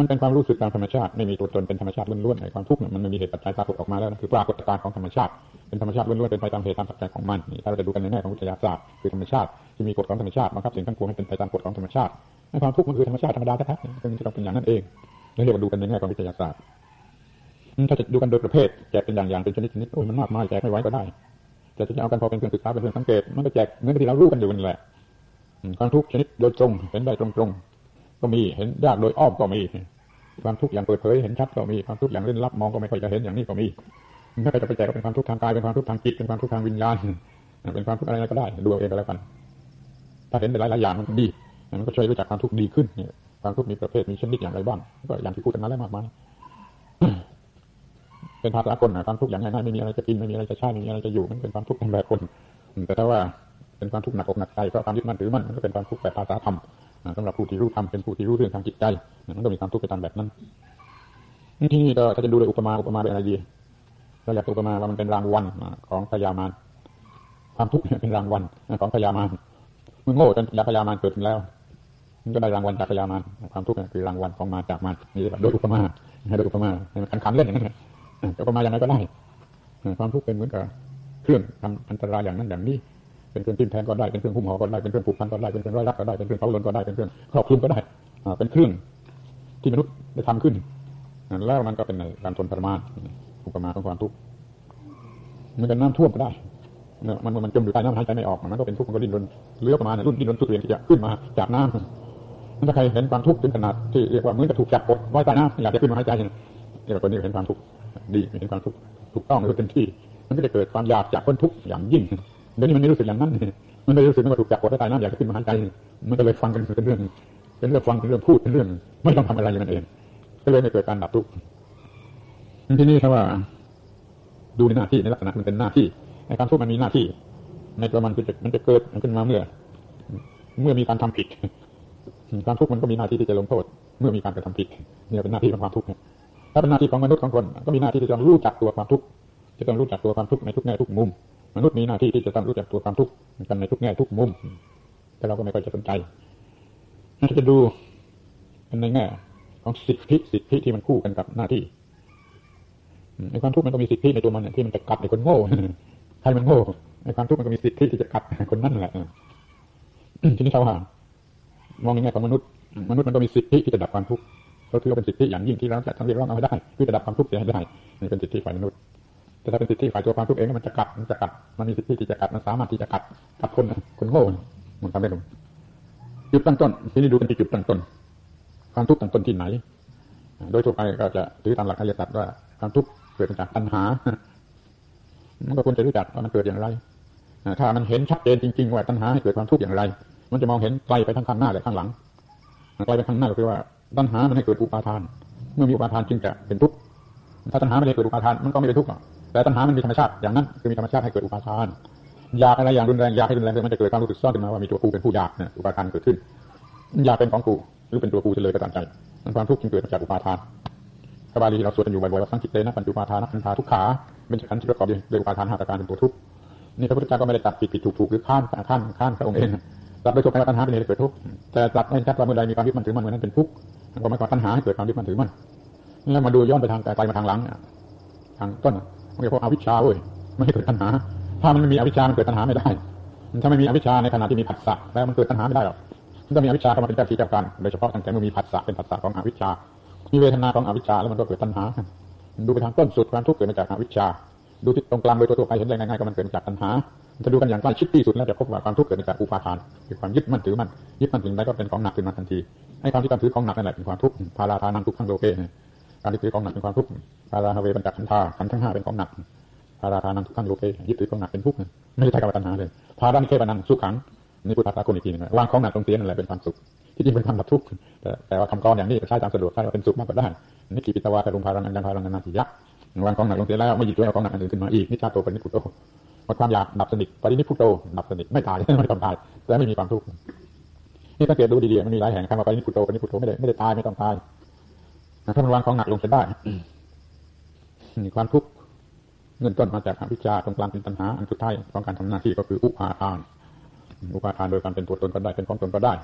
มันเป็นความรู้สึกตามธรรมชาติไม่มีตัวตนเป็นธรรมชาติล้วนๆไอ้ความทุกข์มันไม่มีเหตุปัจจัยปรากฏออกมาแล้วคือปรากฏการณ์ของธรรมชาติเป็นธรรมชาติล้วนๆเป็นไปตามเหตุตามปัจจัยของมันนี่ถ้าเราจะดูกันในแง่ของวิทยาศาสตร์คือธรรมชาติที่มีกฎของธรรมชาติบังคับสิ่งทั้งปวงให้เป็นไปตามกฎของธรรมชาติไอ้ความทุกข์มันคือธรรมชาติธรรมดาแท้ๆซึ่งที่เราเป็นอย่างนั้นเองนี่เรียกว่าดูกันในแง่ของวิทยาศาสตร์ถ้าจะดูกันโดยประเภทแจกเป็นอย่างๆเป็นชนิดๆโอ้ยมันมากมายแจกไม่ไหวก็ได้ แต่จะเอากันพอเป็นเครื่องศึกษาเป็นเครื่องสังเกต มันก็แจกเหมือนที่เรารู้กันอยู่นั่นแหละความทุกข์ชนิดโดยตรง เห็นได้ตรงๆก็มีเห็นยากโดยอ้อมก็มีความทุกข์อย่างเปิดเผยเห็นชัดก็มีความทุกข์อย่างล่นลับมองก็ไม่ค่อยจะเห็นอย่างนี้ก็มีถ้าใครจะไปแจกก็เป็นความทุกข์ทางกายเป็นความทุกข์ทางจิตเป็นความทุกข์ทางวิญญาณเป็นความทุกข์อะไรก็ได้ดูเอาเองก็แล้วกัน ถ้าเห็นในหลายๆอย่างมันดีมันก็ช่วยรู้จักความทุกข์ดีขึ้นความทุกข์มีประเภทมีชนิดอย่างไรบ้างก็อย่างที่พูดกันมาแล้วมากมาย เป็นภาษากลความทุกข์อย่างง่ายๆไม่มีอะไรจะกินไม่มีอะไรจะใช้ไม่มีอะไรจะอยู่มันเป็นความทุกข์แบบคน แต่ถ้าว่าเป็นความทุกข์หนักอกหนักใจเพราะความยึดมั่นถือมั่นมันก็เป็นความทุกข์แบบภาษาธรรมสำหรับผู้ที่รู้ธรรมเป็นผู้ที่รู้เรื่องทางจิตใจมันก็มีความทุกข์ไปตามแบบนั้นที่นี่ก็ถ้าจะดูโดยอุปมาอุปมาเป็นอะไรดีเราอยากอุปมาว่ามันเป็นรางวัลของพยามารความทุกข์เป็นรางวัลของพยามารมึงโง่จนยาพยามารเกิดขึ้นแล้วมันก็ได้รางวัลจากพยามารความทุกข์คือรางวัลของมาจากมันนี่โดยอุปมาโดยอุปมาขันขันเล่นอย่างนั้น อุประมาอย่างไรก็ได้ความทุกข์เป็นเหมือนกับเครื่องทำอันตรายอย่างนั้นอย่างนี้ เป็นเครื่องทิ้มแทงก็ได้เป็นเครื่องหุ้มห่อก็ได้เป็นเครื่องผูกพันก็ได้เป็นเครื่องร้อยรัดก็ได้เป็นเครื่องเผาลนก็ได้เป็นเครื่องครอบคลุมก็ได้เป็นเครื่องที่มนุษย์ได้ทำขึ้นแล้วมันก็เป็นการทนทรมานอุปมาของความทุกข์มันก็น้ำท่วมก็ได้มันมันจมอยู่ใต้น้ำหายใจไม่ออกมันก็เป็นทุกข์มันก็ดิ้นรนเลื้อประมาณรุ่นดิ้นรนสุดเวียนที่จะขึ้นมาจากน้ำถ้าใครเห็นความทุกข์ถึงขนาดที่เรียกว่าเหมือนกับถูกจับกดไว้ใต้น้ำอยากจะขึ้นมาหายใจ เรียกว่าคนนี้เห็นความทุกข์ดีเห็นความทุกข์ถูกต้องคือเป็นที่ มันก็จะเกิดความอยากจากพ้นทุกข์อย่างยิ่งเดี๋ยวนี้มันไม่รู้สึกอย่างนั้นมันไม่รู้สึกว่าถูกจับกดไว้ใต้น้ำอยากจะขึ้นมาหายใจมันก็เลยฟังกันเป็นเรื่อง เป็นเรื่องฟังเป็นเรื่องพูดเป็นเรื่อง ไม่ต้องทำอะไรอย่างนั้นเอง ก็เลยไม่เกิดการดับทุกข์ที่นี่ถ้าว่า ดูในหน้าที่ในลักษณะมันเป็นหน้าที่ในการทุกข์มันมีหน้าที่ ในตัวมันจะมันจะเกิดขึ้นมาเมื่อ เมื่อมีการทำผิดความทุกข์มันก็มีหน้าที่ที่จะลงโทษ เมื่อมีการกระทำผิดนี่เป็นหน้าที่ของความทุกข์ ถ้าเป็นหน้าที่ของมนุษย์ของคนก็มีหน้าที่ที่จะรู้จักตัวความทุกข์จะต้องรู้จักตัวความทุกข์ในทุกแง่ทุกมุม มนุษย์มีหน้าที่ที่จะต้องรู้จักตัวความทุกข์กันในทุกแง่ทุกมุม แต่เราก็ไม่ค่อยจะสนใจถ้าจะดูในแง่ของสิทธิสิทธิที่มันคู่กันกับหน้าที่ในความทุกข์มันก็มีสิทธิในตัวมันที่มันจะกัดไอ้คนโง่ใครมันโง่ในความทุกข์มันก็มีสิทธิที่จะกัดคนนั่นแหละทีนี้ชาวหามองในแง่ของมนุษย์ มนุษย์มันก็มีสิทธิที่จะดับความทุกข์ เขาถือว่าเป็นสิทธิอย่างยิ่งที่เราจะทำเรียกร้องเอาไว้ได้เพื่อจะดับความทุกข์เสียให้ได้นี่เป็นสิทธิฝ่ายมนุษย์แต่ถ้าเป็นสิทธิฝ่ายตัวความทุกข์เองมันจะกัดมันจะกัดมันมีสิทธิที่จะกัดมันสามารถที่จะกัดกัดคนคนโง่มันทำได้หรือจุดตั้งต้นทีนี้ดูกันที่จุดตั้งต้น ความทุกข์ตั้งต้นที่ไหน โดยทั่วไปก็จะถือตามหลักอริยสัจว่าความทุกข์เกิดจากตัณหา มันก็ควรจะรู้จักว่ามันเกิดอย่างไรถ้ามันเห็นชัดเจนจริงๆว่าตัณหาให้เกิดความทุกข์อย่างไร มันจะมองเห็นไกลไปทั้งข้างหน้าและข้างหลังไกลไปข้างหน้าก็คือว่า ตัณหามันให้เกิดอุปาทาน เมื่อมีอุปาทานจึงจะเป็นทุกข์ถ้าตัณหาไม่ได้เกิดอุปาทานมันก็ไม่เป็นทุกข์แต่ตัณหามันมีธรรมชาติอย่างนั้นคือมีธรรมชาติให้เกิดอุปาทานอยากอะไรอย่างรุนแรงอยากให้รุนแรงมันจะเกิดความรู้สึกซ่อนขึ้นมาว่ามีตัวกูเป็นผู้อยากเนี่ยอุปาทานเกิดขึ้น อยากเป็นของกูหรือเป็นตัวกูเฉลยก็ตามใจมันความทุกข์จึงเกิดมาจากอุปาทานพระบาลีเราสวดกันอยู่บ่อยๆว่าสังกิตเตนะปัญจุปาทานะขันธาทุกขาเป็นขันธ์ที่ประกอบด้วยอุปาทานห้าประการเป็นตัวทุกข์นี่พระพุทธเจ้าก็ไม่ได้ตัดผิดผิดถูกถูกหรือข้ามข้ามข้ามพระองค์เองตัดโดยทั่วไปว่าตัณหาเป็นเหตุเกิดทุกข์แต่ตัดให้ชัดว่าเมื่อใดมีความยึดมั่นถือมั่นเมื่อนั้นเป็นทุกข์ ก็มายความตัณหาให้เกิดความยึดมั่นถือมั่นแล้วมาดูย้อนไปทางไกลมาทางหลังทางต้นมันก็เพราะอวิชชาเว้ยไม่ให้เกิดตัณหา ถ้ามันไม่มีอวิชชามันเกิดตัณหาไม่ได้ถ้าไม่มีอวิชชาในขณะที่มีผัสสะแล้วมันเกิดตัณหาไม่ได้หรอกมันต้องมีอวิชชาเข้ามาเป็นเจ้าที่เจ้าการโดยเฉพาะตั้งแต่เมื่อมีผัสสะเป็นผัสสะของอวิชชามีเวทนาของอวิชชาแล้วมันก็เกิดตัณหา ดูไปทางต้นสุดความทุกข์เกิดมาจากอวิชชา ดูที่ตรงกลางโดยตัวตัวไปเห็นได้ง่ายๆก็มันเกิดจากตัณหา จะดูกันอย่างใกล้ชิดที่สุดแล้วจะพบว่าความทุกข์เกิดจากอุปาทานคือความยึดมั่นถือมั่นยึดมั่นถึงใดก็เป็นของหนักขึ้นมาทันทีให้ความที่การถือของหนักนั่นแหละเป็นความทุกข์พาราทานังทุกขังโลเกการที่ถือของหนักเป็นความทุกข์พาราฮเวปัญจขันธาขันทั้งห้าเป็นของหนักพาราทานังทุกขังโลเกยึดถือของหนักเป็นทุกข์ไม่ใช่ใช้กับตัณหาเลยพารานิเคปนังสุขังนี่พุทธะคนอีกทีนึงวางของหนักตรงเตียนั่นแหละเป็นความสุขที่จริงเป็นความดับทุกข์แต่ว่าคำกรอย่างนี้ใช้ตามสะดวกใช้ว่าเป็นสุขมากกว่าได้นี่กิปิตวาตรุมพารังอันยังพารังอนาทิยะวางของหนักลงเสียแล้วไม่หยิบด้วยเอาของหนักอันอื่นขึ้นมาอีกนิชาโตเป็นนิพุตโต หมดความอยากดับสนิทปรินิพุโตดับสนิทไม่ตายไม่ต้องตายแต่ไม่มีความทุกข์นี่สังเกตดูดีๆมันมีหลายแห่งคำว่าปรินิพุโตปรินิพุโตไม่ได้ไม่ได้ตายไม่ต้องตายถ้ามันวางของหนักลงเสียได้มีความทุกข์เงินต้นมาจากอวิชชาตรงกลางเป็นปัญหาอันสุดท้ายของการทำหน้าที่ก็คืออุปาทาน อุปาทานโดยการเป็นตัวตนก็ได้เป็นของตนก็ได้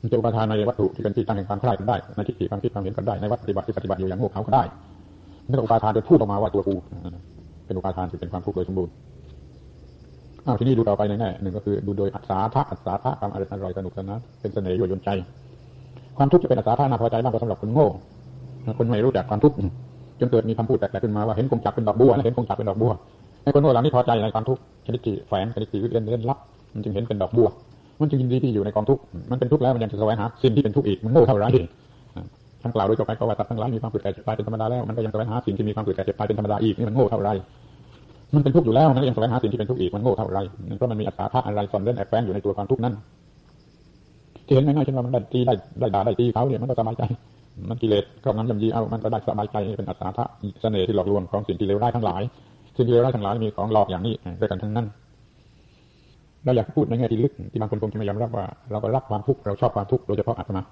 มันจะอุปทานในวัตถุที่เป็นที่ตั้งแห่งความใคร่กันได้ในทิฏฐิความคิดความเห็นกันได้ในวัตปฏิบัติที่ปฏิบัติอยู่อย่างโง่เขาก็ได้ไม่ต้องอุปทานจะพูดออกมาว่าตัวกูเป็นอุปทานที่เป็นความทุกข์โดยสมบูรณ์ อ้าวทีนี้ดูต่อไปในแง่หนึ่งก็คือดูโดยอัศาทะอัศาทะความอร่อยสนุกสนานเป็นเสน่ห์ยั่วยวนใจ ความทุกข์จะเป็นอัศาทะน่าพอใจมากกว่าสำหรับคนโง่คนไม่รู้จักความทุกข์จนเกิดมีคำพูดแปลกๆขึ้นมาว่าเห็นกงจักเป็นดอกบัวเห็นกงจักเป็นดอกบัวให้คนโง่เหล่านี้พอใจในความทุกข์ชนิดที่แฝงชนิดที่เล่นเล่นลับ มันจึงเห็นเป็นดอกบัว มันจึงยินดีที่อยู่ในกองทุกข์มันเป็นทุกข์แล้วมันยังจะแสวงหาสิ่งที่เป็นทุกข์อีกมันโง่เท่าไรทั้งกล่าวโดยจบไปก็ว่าตัดทั้งหลายมีความเกิดแก่เจ็บตายเป็นธรรมดาแล้วมันก็ยังแสวงหาสิ่งที่มีความเกิดแก่เจ็บตายเป็นธรรมดาอีกนี่มันโง่เท่าไร มันเป็นทุกข์อยู่แล้วมันก็ยังแสวงหาสิ่งที่เป็นทุกข์อีกมันโง่เท่าไรเพราะมันมีอัตตาธาอะไรซ่อนเล่นแอบแฝงอยู่ในตัวความทุกข์นั้นที่เห็นง่ายๆเช่นว่ามันได้ตีได้ได้ด่าได้ตีเขาเนี่ยมันก็สบายใจ มันกิเลสครอบงำยำยีเอามันก็ได้สบายใจเป็นอัตตาทะเสน่ห์ที่หลอกลวงของสิ่งที่เลวร้ายทั้งหลายสิ่งที่เลวร้ายทั้งหลายมีของหลอกอย่างนี้ด้วยกันทั้งนั้นเราอยากพูดในแง่ที่ลึกที่บางคนคงจะไม่ยอมรับว่าเราก็รักความทุกข์เราชอบความทุกข์โดยเฉพาะอาตมา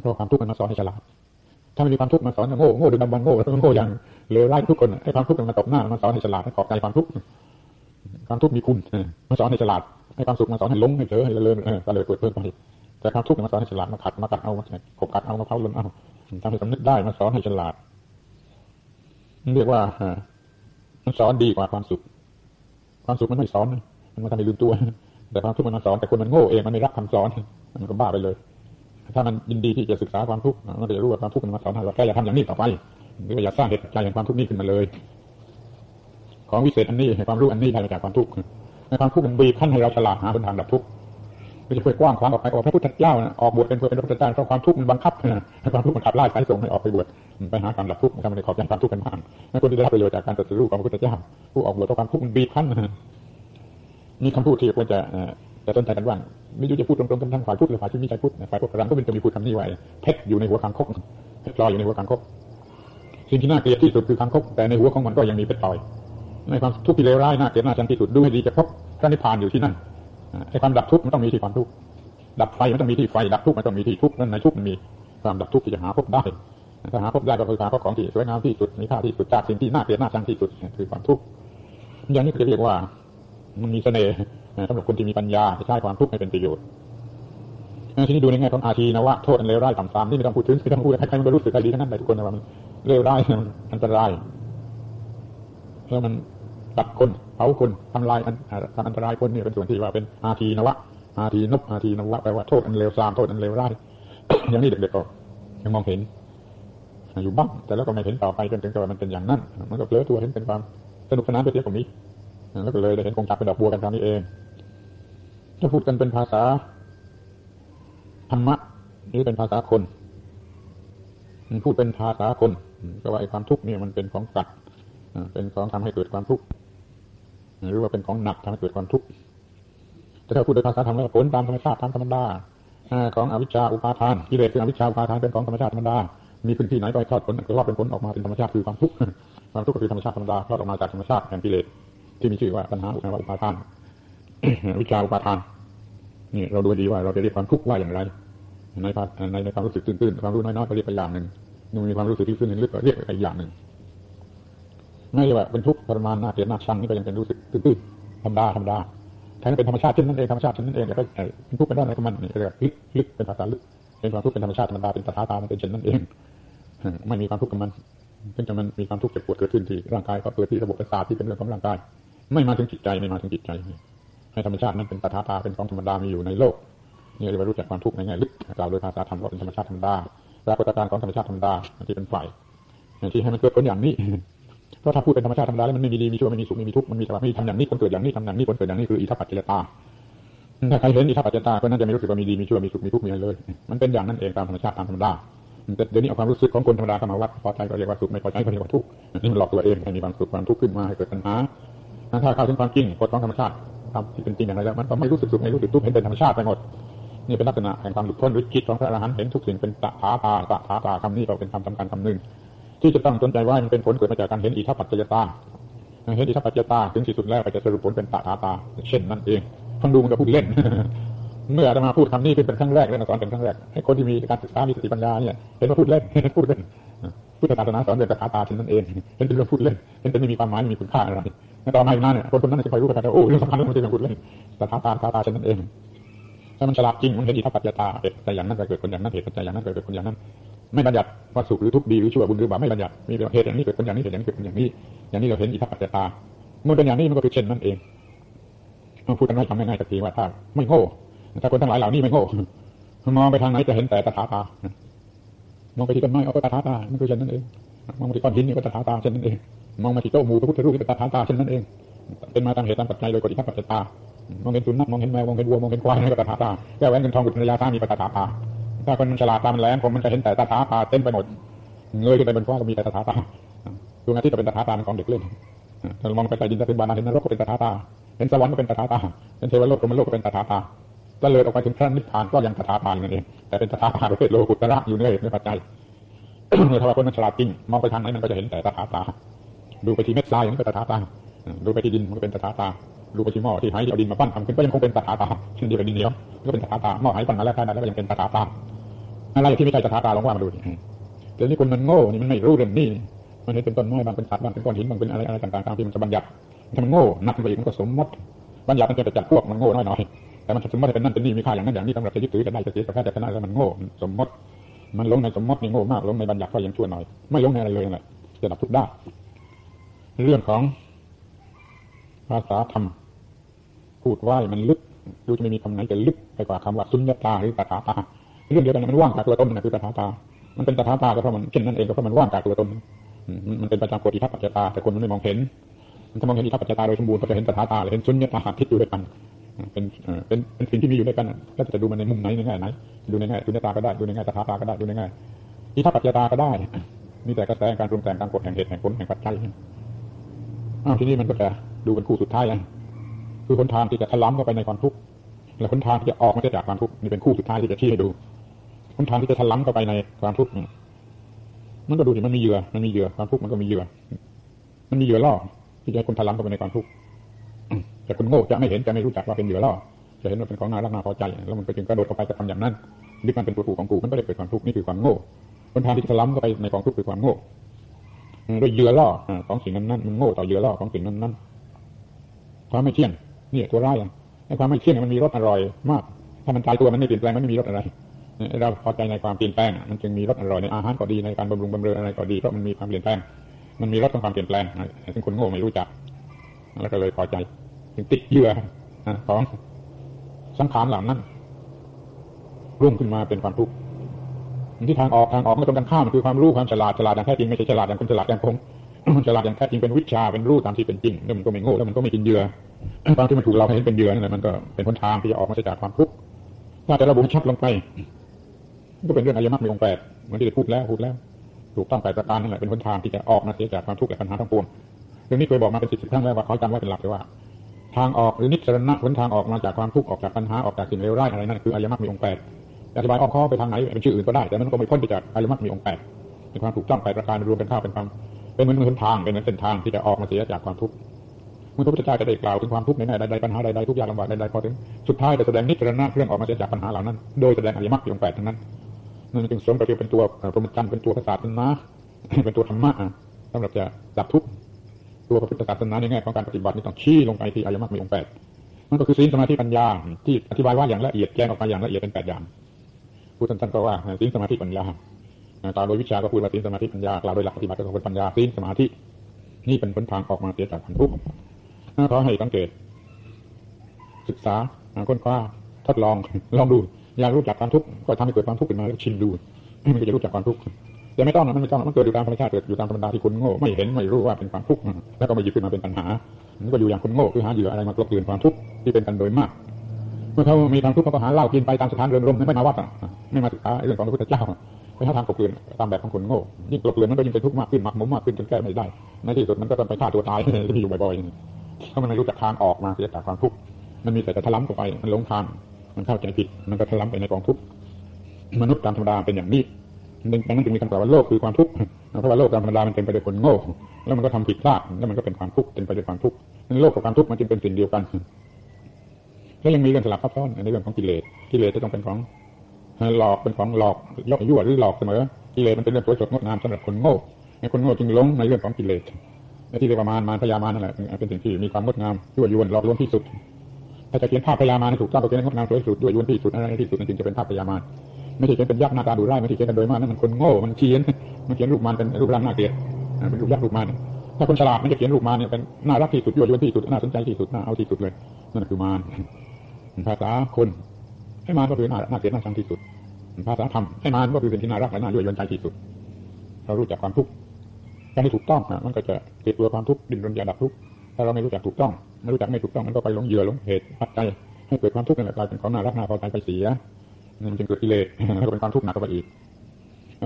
เพราะความทุกข์มันมาสอนให้ฉลาด ถ้าไม่มีความทุกข์มาสอนโง่โง่ดึงดำบันโง่โง่อย่างเลวร้ายทุกคนให้ความทุกข์มันมาตบหน้ามาสอนให้ฉลาดให้ขอบใจความทุกข์ความทุกข์มีคุณมาสอนให้ฉลาดให้ความสุขมาสอนให้ล้มให้เผลอให้เลินเออก็เลยเปิดเพิ่มไปแต่ความทุกข์มาสอนให้ฉลาดมาขัดมากัดเอามาขบกัดเอามาเผาลนเอาทำให้สำนึกได้มาสอนให้ฉลาดเรียกว่ามันสอนดีกว่าความสุข ความสุขมันไม่สอนมันมาทำให้ลืมตัว แต่ความทุกข์มันมาสอนแต่คนมันโง่เองมันไม่รับคำสอนมันก็บ้าไปเลย ถ้ามันยินดีที่จะศึกษาความทุกข์มันก็จะรู้ว่าความทุกข์มันมาสอนให้เราแค่อย่าทำอย่างนี้ต่อไปหรือว่าอย่าสร้างเหตุใจแห่งความทุกข์นี้ขึ้นมาเลย ของวิเศษอันนี้ความรู้อันนี้ได้มาจากความทุกข์ในความทุกข์มันบีบขั้นให้เราฉลาดหาหนทางดับทุกข์ไม่จะเพื่อกว้างขวางออกไปออกพระพุทธเจ้าออกบวชเป็นเพื่อเป็นพระพุทธเจ้าเพราะความทุกข์มันบังคับความทุกข์มันขับไล่สายส่งให้ออกไปบวชไปหาความดับทุกข์ทำให้ขอบใจความทุกข์กันมากคนที่ได้รับประโยชน์จากการตรัสรู้ของพระพุทธเจ้า ผู้ออกบวชเพราะความทุกข์มันบีบคั้นมีคำพูดที่ควรจะ จะต้นใจกันว่าไม่รู้จะพูดตรงๆกันทั้งฝ่ายพุทธหรือฝ่ายที่มีใจพุทธฝ่ายพวกกระก็เป็นจะมีพูดคำนี้ไว้เพชรอยู่ในหัวคางคกเพชรลอยอยู่ในหัวคางคกสิ่งที่น่าเกลียดที่สุดคือคางคกแต่ในหัวของมันก็ยังมีเพชรลอย ในความทุกข์ที่เลวร้ายน่าเกลียดน่าชังที่สุดดูให้ดีจะพบพระนิพพานอยู่ที่นั่นไอ้ความดับทุกข์มันต้องมีที่ความทุกข์ดับไฟมันต้องมีที่ไฟดับทุกข์มันต้องมีที่ทุกข์นั่นในทุกข์มันมีความดับทุกข์ที่จะหาพบได้ถ้าหาพบได้ก็คือหาพบของที่สวยงามที่สุดมีค่าที่สุดจากสิ่งที่น่าเกลียดน่าชังที่สุดคือความทุกข์อย่างนี้ก็จะเรียกว่ามันมีเสน่ห์ สำหรับคนที่มีปัญญาจะใช้ความทุกข์ให้เป็นประโยชน์ทีนี้ดูในแง่ของอาชีนะวะโทษอันเลวร้ายต่ำๆที่ไม่ต้องพูดถึงไม่ต้องพูดใครๆมันรู้สึกดีทั้งนั้นแต่ทุกคนว่ามันเลวร้ายมันอันตรายแล้วมันตัดคนเผาคนทำลายอันตรายคนนี่เป็นส่วนที่ว่าเป็นอาทีนวะ อาทีนบอาทีนวะแปลว่าโทษอันเลวทรามโทษอันเลวร้ายอย่างนี้เด็กๆก็ยังมองเห็นอยู่บ้างแต่แล้วก็ไม่เห็นต่อไปจนถึงกับมันเป็นอย่างนั้น มันก็เผลอตัวเห็นเป็นความสนุกสนานไปเสียตรงนี้ แล้วก็เลยได้เห็นกงจักเป็นดอกบัวกันคราวนี้เองถ้าพูดกันเป็นภาษาธรรมะหรือเป็นภาษาคนพูดเป็นภาษาคนก็ว่าไอ้ความทุกข์นี่มันเป็นของสัตว์เป็นของทำให้เกิดความทุกข์หรือว่าเป็นของหนักทำให้เกิดความทุกข์แต่ถ้าพูดโดยภาษาธรรมแล้วผลตามธรรมชาติตามธรรมดาของอวิชชาอุปาทานกิเลสคืออวิชชาอุปาทานเป็นของธรรมชาติธรรมดามีพื้นที่ไหนก็ทอดผลก็รอดเป็นผลออกมาเป็นธรรมชาติคือความทุกข์ความทุกข์ก็คือธรรมชาติธรรมดาคลอดออกมาจากธรรมชาติแห่งกิเลส ที่มีชื่อว่าปัญหาอุปาทาน วิชาอุปาทาน นี่เราดูดีว่าเราจะเรียกความทุกข์ว่าอย่างไรในในในความรู้สึกตื้นๆความรู้น้อยๆก็เรียกไปอย่างหนึ่งนู่มีความรู้สึกที่ตื้นลึกก็เรียกไปอย่างหนึ่งไม่ว่าเป็นทุกข์ทรมานน่าเกลียดน่าชังนี่ก็ยังเป็นรู้สึกตื้นๆธรรมดาธรรมดาแทนเป็นธรรมชาติเช่นนั้นเองธรรมชาติเช่นนั้นเองแล้วก็เป็นทุกข์เป็นด้านไหนก็มันนี่เรียกลึกลึกเป็นภาษาลึกเป็นความทุกข์เป็นธรรมชาติธรรมดาเป็นตถาตามันเป็นเช่นนั้นเองไม่มีความทุกข์กับมันเพียงแต่มันมีความทุกข์เจ็บปวดเกิดขึ้นที่ร่างกายก็เกิดที่ระบบประสาทที่เป็นเรื่องของร่างกาย ไม่มาถึงจิตใจไม่มาถึงจิตใจ ให้ธรรมชาตินั้นเป็นตถาตาเป็นของธรรมดามีอยู่ในโลกนี่เรียกว่ารู้จักความทุกข์ในแง่ลึกกล่าวโดยภาษาธรรมว่าเป็นธรรมชาติธรรมดาปรากฏการณ์ของธรรมชาติธรรมดาที่เป็นฝ่ายที่ให้มันเกิดผลอย่างนี้เพราะถ้าพูดเป็นธรรมชาติธรรมดาแล้วมันไม่มีดีมีชั่วไม่มีสุขไม่มีทุกข์มันมีแต่ว่าม่ทำอย่างนี้คนเกิดอย่างนี้ทำอย่างนี้คนเกิดอย่างนี้คืออิทัปปัจจตาถ้าใครเห็นอิทัปปัจจตาก็น่าจะไม่รู้สึกว่ามีดีมีชั่วมีสุขมีทุกข์มีอะไรเลย มันเป็นอย่างนั้นเองตามธรรมชาติตามธรรมดาแต่เดี๋ยวนี้เอาความรู้สึกของคนธรรมดาเข้ามาวัดพอใจก็เรียกว่าสุขไม่พอใจก็เรียกว่าทุกข์นี่มันหลอกตัวเองให้มีความสุขความทุกข์ขึ้นมาให้เกิดปัญหา ถ้าเข้าถึงความจริงกฎของธรรมชาติตามที่เป็นจริงอย่างไรแล้ว มันก็ไม่รู้สึกสุขไม่รู้สึกทุกข์เห็นเป็นธรรมชาติไปหมดนี่เป็นลักษณะแห่งความหลุดพ้นหรือจิตของพระอรหันต์เห็นทุกสิ่งเป็นตถาตาตถาตาคำนี้ก็เป็นคำสำคัญคำหนึ่งที่จะต้องสนใจว่ามันเป็นผลเกิดมาจากการเห็นอิทัปปัจจยตาเห็นอิทัปปัจจยตาถึงที่สุดแล้วก็จะสรุปผลเป็นตถาตา เช่นนั่นเองฟังดูมันก็พูดเล่น เมื่ออาตมาพูดคำนี้เป็นครั้งแรกเลยนะสอนเป็นครั้งแรกให้คนที่มีการศึกษามีสติปัญญาเนี่ยเห็นว่าพูดเล่นพูดเล่น พุทธศาสนาสอนเรื่องตถาตาเช่นนั้นเองเห็นเป็นเรื่องพูดเล่นเห็นเป็นไม่มีความหมายไม่มีคุณค่าอะไรต่อมาอีกนั้นเนี่ยคนคนนั้นจะคอยรู้กันว่าโอ้เรื่องสำคัญเรื่องมันจะเป็นพูดเล่นตถาตาตถาตาเช่นนั้นเองถ้ามันฉลาดจริงมันเห็นอิทธิปัจจตาเหตุแต่อย่างนั้นเกิดคนอย่างนั้นเหตุปัจจัยอย่างนั้นเกิดคนอย่างนั้น ไม่บัญญัติว่าสุขหรือทุกข์ดีหรือชั่วบุญหรือบาปไม่บัญญัติมีเหตุอย่างนี้เกิดคนอย่างนี้เหตุอย่างนี้เกิดคนอย่างนี้ อย่างนี้เราเห็นอิทธิปัจจตาเมื่อเป็นอย่างนี้มันก็คือเช่นนั้นเองพูดกันง่ายทำง่ายๆสักทีว่าถ้าไม่โง่ถ้าคนทั้งหลายเหล่านี้ไม่โง่มองไปทางไหนจะเห็นแต่ตถาตา มองไปที่ต้นไม้เอาก็ตาตามันคือเช่นนั้นเองมองไปที่ก้อนหินนี่ก็ตาตาเช่นนั้นเองมองมาที่โต๊ะหมู่พระพุทธรูปก็ตาตาเช่นนั้นเองเป็นมาตามเหตุตามปัจจัยโดยกฎอิทธิปัจจตามองเห็นสุนัขมองเห็นแมวมองเห็นวัวมองเห็นควายนี่ก็ตาตาแก้วแหวนเงินทองบุตรภรรยาสามีก็ตาตาถ้าคนมันฉลาดตามันแหลมผมมันจะเห็นแต่ตถาตาเต็มไปหมดเงยขึ้นไปบนฟ้าก็มีแต่ตาตาดวงอาทิตย์ก็เป็นตาตาของเด็กเล่นถ้ามองไปใต้ดินจะเป็นบานาเห็นนรกก็เป็นตาตาเห็นสวรรค์ก็เป็นตาตาเห็นเทวโลกก็เป็นโลกก็เป็นตาตา ตะเลิดออกไปถึงพระนิพพานก็ยังตถาตานั่นเอง แต่เป็นตถาตาประเภทโลกุตระอยู่ในในปัจจัยถ้าว่าคนมันฉลาดจริงมองไปทางไหนมันก็จะเห็นแต่ตถาตา ดูไปที่เม็ดทรายมันก็ตถาตา ดูไปที่ดินมันก็เป็นตถาตา ดูไปที่หม้อที่ไหที่เอาดินมาปั้นทำขึ้นก็ยังคงเป็นตถาตาเช่นเดียวกับดินเหนียวก็เป็นตถาตาหม้อไหปั้นมาแล้วได้แล้วก็ยังเป็นตถาตาอะไรที่ไม่ใช่ตถาตาลองว่ามาดูแต่นี่คนมันโง่นี่มันไม่รู้เรื่องนี้มันเห็นเป็นต้นไม้บางเป็นสัตว์บางเป็นก้อนหินบางเป็นอะไรอะไรต่างๆตามที่มันจะบัญญัติถ้ามันโง่นักไปอีกมันก็สมมติบัญญัติมันจะจัดพวกมันโง่น้อยๆ แต่มันสมมติเป็นนั่นเป็นนี่มีค่าอย่างนั้นอย่างนี้สำหรับจะยึดถือจะได้จะเสียจะแพ้จะชนะแล้วมันโง่สมมติ มันลงในสมมตินี่โง่มากลงในบัญญัติก็ยังชั่วหน่อย ไม่ลงในอะไรเลยนั่นแหละจะดับทุกได้เรื่องของภาษาธรรมพูดว่ามันลึกดูจะไม่มีคำไหนจะลึกไปกว่าคำว่าสุญญตาหรือตถาตาเรื่องเดียวกันมันว่างจากตัวตนนะคือตถาตา มันเป็นตถาตาก็เพราะมันเช่นนั้นเองก็เพราะมันว่างจากตัวตนมันเป็นประจำโกติทัพปัจจตาแต่คนมันไม่มองเห็นมันถ้ามองเห็นอิทัพปัจจตาโดยสมบูรณ์ก็จะเห็นตถาตาเลยเห็นสุญญตาทิศอยู่ด้วยกัน เป็นเป็นเป็นสิ่งที่มีอยู่ด้วยกันแล้วจะดูมันในมุมไหนในแง่ไหนดูในแง่สุญญตาก็ได้ดูในแง่ตถาตาก็ได้ดูในแง่อิทัพปัจจตาก็ได้มีแต่กระแสการปรุงแต่งตามกฎแห่งเหตุแห่งผลแห่งปัจจัยอ้าวที่นี้มันก็จะดูเป็นคู่สุดท้ายเลยคือคนทางที่จะทะล้ำเข้าไปในความทุกข์และคนทางที่จะออกมาจากความทุกข์นี่เป็นคู่สุดท้ายที่จะชี้ให้ดูคนทางที่จะทะล้ำเข้าไปในความทุกข์มันก็ดูสิมันมีเหยื่อมันมีเหยื่อความทุกข์มันก็มีเหยื่อมันมีเหยื่อล่อที่จะคนทะล้ำเข้าไปในความทุกข์ แต่คนโง่จะไม่เห็นจะไม่รู้จักว่าเป็นเหยื่อล่อจะเห็นว่าเป็นของน่ารักน่าพอใจ แล้วมันไปถึงกระโดดเข้าไปจะทำอย่างนั้นนี่มันเป็นตัวถูกของกูมันก็ได้เกิดความทุกข์นี่คือความโง่คนทางที่จะทะล้ำเข้าไปในกองทุกข์คือความโง่ด้วยเหยื่อล่อของสิ่งนั้นนั้นมันโง่ต่อเหยื่อล่อของสิ่งนั้นนั้นความไม่เที่ยงนี่ตัวร้ายไอ้ความไม่เที่ยงมันมีรสอร่อยมาก ถ้ามันตายตัวมันไม่เปลี่ยนแปลงมันไม่มีรสอะไรเราพอใจในความเปลี่ยนแปลงมันจึงมีรสอร่อยในอาหารก็ดีในการบำรุงบำเรออะไรก็ดีเพราะมันมีความเปลี่ยนแปลง มันมีรสของความเปลี่ยนแปลงซึ่งคนโง่ไม่รู้จักแล้วก็เลยพอใจ จึงติดเหยื่อของสังขารเหล่านั้นรุ่งขึ้นมาเป็นความทุกข์ที่ทางออกทางออกก็ตรงกันข้ามคือความรู้ความฉลาดฉลาดอย่างแท้จริงไม่ใช่ฉลาดอย่างคนฉลาดอย่างคงฉลาดอย่างแท้จริงเป็นวิชาเป็นรู้ตามที่เป็นจริงแล้วมันก็ไม่โง่แล้วมันก็ไม่กินเหยื่อความที่มันถูกเราเห็นเป็นเหยื่อนั่นแหละมันก็เป็นหนทางที่จะออกมาจากความทุกข์ถ้าจะระบุชัดลงไปก็เป็นเรื่องอายมรรคมีองค์แปดเหมือนที่ได้พูดแล้วพูดแล้ว ถูกต้องแปดประการนั่นแหละเป็นหนทางที่จะออกมาเสียจากความทุกข์และปัญหาทั้งปวงเรื่องนี้เคยบอกมาเป็นสิบสิบครั้งแล้วว่าเขาจำไว้เป็นหลักเลยว่า ทางออกหรือนิสรณะหนทางออกมาจากความทุกข์ออกจากปัญหาออกจากสิ่งเลวร้ายอะไรนั่นคืออายมรรคมีองค์แปดอธิบายอ้อมข้อไปทางไหนเป็นชื่ออื่นก็ได้แต่มันก็ไม่พ้นไปจากอายมรรคมีองค์แปดเป็นความถูกต้องแปดประการรวมเป็นข้าวเป็นความเป็นเหมือนหนทางเป็นเหมือนเส้นทางที่จะออกมาเสียจากความทุกข์เมื่อพระพุทธเจ้าจะได้กล่าวถึงความทุกข์ในแง่ใดๆปัญหาใดๆทุกอย่างลำบากใดๆพอถึงสุดท้ายจะแสดงนิสรณะเครื่องออกมาจากปัญหาเหล่านั้น โดยแสดงอริยมรรคองแปดทั้งนั้นนั่นจึงสมกับที่เป็นตัวพรหมจรรย์เป็นตัวศาสนาเป็นตัวธรรมะสำหรับจะดับทุกข์ ตัวพระพุทธศาสนาในแง่ของการปฏิบัตินี่ต้องชี้ลงไปที่อริยมรรคมีองค์แปดมันก็คือศีลสมาธิปัญญาที่อธิบายว่าอย่างละเอียดแยกออกมาอย่างละเอียดเป็นแปดอย่างผู้ท่านก็ว่าศีลสมาธิปัญญากล่าวโดยวิชาก็พูดว่าศีลสมาธิปัญญากล่าวโดยหลักปฏิบัติก็คือปัญญาศีลสมาธินี่เป็นผลทางออกมาเสียจากความทุกข์ขอให้สังเกต ศึกษาค้นคว้าทดลองลองดูอยากรู้จักความทุกข์ก็ทำให้เกิดความทุกข์ขึ้นมาแล้วชิมดูมันก็จะรู้จักความทุกข์ แต่ไม่ต้องนะมันไม่ต้องมันเกิดอยู่ตามธรรมชาติเกิดอยู่ตามธรรมดาที่คนโง่ไม่เห็นไม่รู้ว่าเป็นความทุกข์แล้วก็มาหยิบขึ้นมาเป็นปัญหามันก็อยู่อย่างคนโง่คือหาเหยื่ออะไรมากลบเกลื่อนความทุกข์ที่เป็นกันโดยมากเมื่อเขามีความทุกข์เขาก็หาเหล้ากินไปตามสถานเริงรมไม่มาวัดอะไม่มาศึกษาเรื่องของพระพุทธเจ้าไปหาทางกลบเกลื่อนตามแบบของคนโง่ยิ่งกลบเกลื่อนมันก็ยิ่งเป็นทุกข์มากขึ้นหมักหมมมากขึ้นจนแก้ไม่ได้ในที่สุดมันก็ต้องไปฆ่าตัวตายที่อยู่บ่อยๆเพรามันไม่รู้จักทางออกมาเสียจากความทุกข์มันมีแต่จะทะล้ำเข้าไปมันหลงทางมันเข้าใจผิดมันก็ทะล้ำไปในกองทุกข์มนุษย์ตามธรรมดาเป็นอย่างนี้ ดังนั้นจึงมีคำกล่าวว่าโลกคือความทุกข์เพราะว่าโลกตามธรรมดามันเป็นไปด้วยคนโง่แล้วมันก็ทำผิดพลาดแล้วมันก็เป็นความทุกข์เป็นไปด้วยความทุกข์โลกกับความทุกข์มันจึงเป็นสิ่งเดียวกันแล้วยังมีเรื่องสลับซับซ้อนในเรื่องของกิเลสกิเลสจะต้องเป็นของหลอกเป็นของหลอกย่อยั่วหรือหลอกเสมอกิเลสมันเป็นเรื่องสวยสดงดงามสำหรับคนโง่ในคนโง่จึงหลงในเรื่องของกิเลสที่เรียกว่ามารมารพยามารนั่นแหละเป็นสิ่งที่มีความงดงามยั่วยวนหลอกลวงที่สุดถ้าจะเขียนภาพพยามารถูกต้องก็เขียนงดงามสวยสุดด้วยยวนที่สุดอะไรที่สุดนั่นจึงจะเป็นภาพพยามาร ไม่ใช่เขียนเป็นยักษ์หน้าตาดุร้ายไม่ใช่เขียนกันโดยมากนั่นมันคนโง่มันเขียนมันเขียนรูปมันเป็นรูปร่างน่าเกลียดเป็นรูปยักษ์รูปมันถ้าคนฉลาดมันจะเขียนรูปมันเนี่ยเป็นน่ารักที่สุดยั่วยวนที่สุดน่าสนใจที่สุดน่าเอาที่สุดเลยนั่นคือมารภาษาคนให้มารก็คือน่าน่าเกลียดน่าชังที่สุดภาษาธรรมให้มารก็คือสิ่งที่น่ารักและน่ายั่วยวนใจที่สุด เรารู้จักความทุกข์การที่ถูกต้องมันก็จะติดตัวความทุกข์ดิ้นรนอยากดับทุกข์ถ้าเราไม่รู้จักถูกต้องไม่รู้จักไม่ถูกต้องมันก็ไปหลงเหยื่อหลงเหตุปัจจัยให้เกิดความทุกข์นั่นแหละกลายเป็นของน่ารักน่าพอใจไปเสีย นั่นจึงเกิดกิเลสแล้วก็เป็นความทุกข์หนักเข้าไปอีก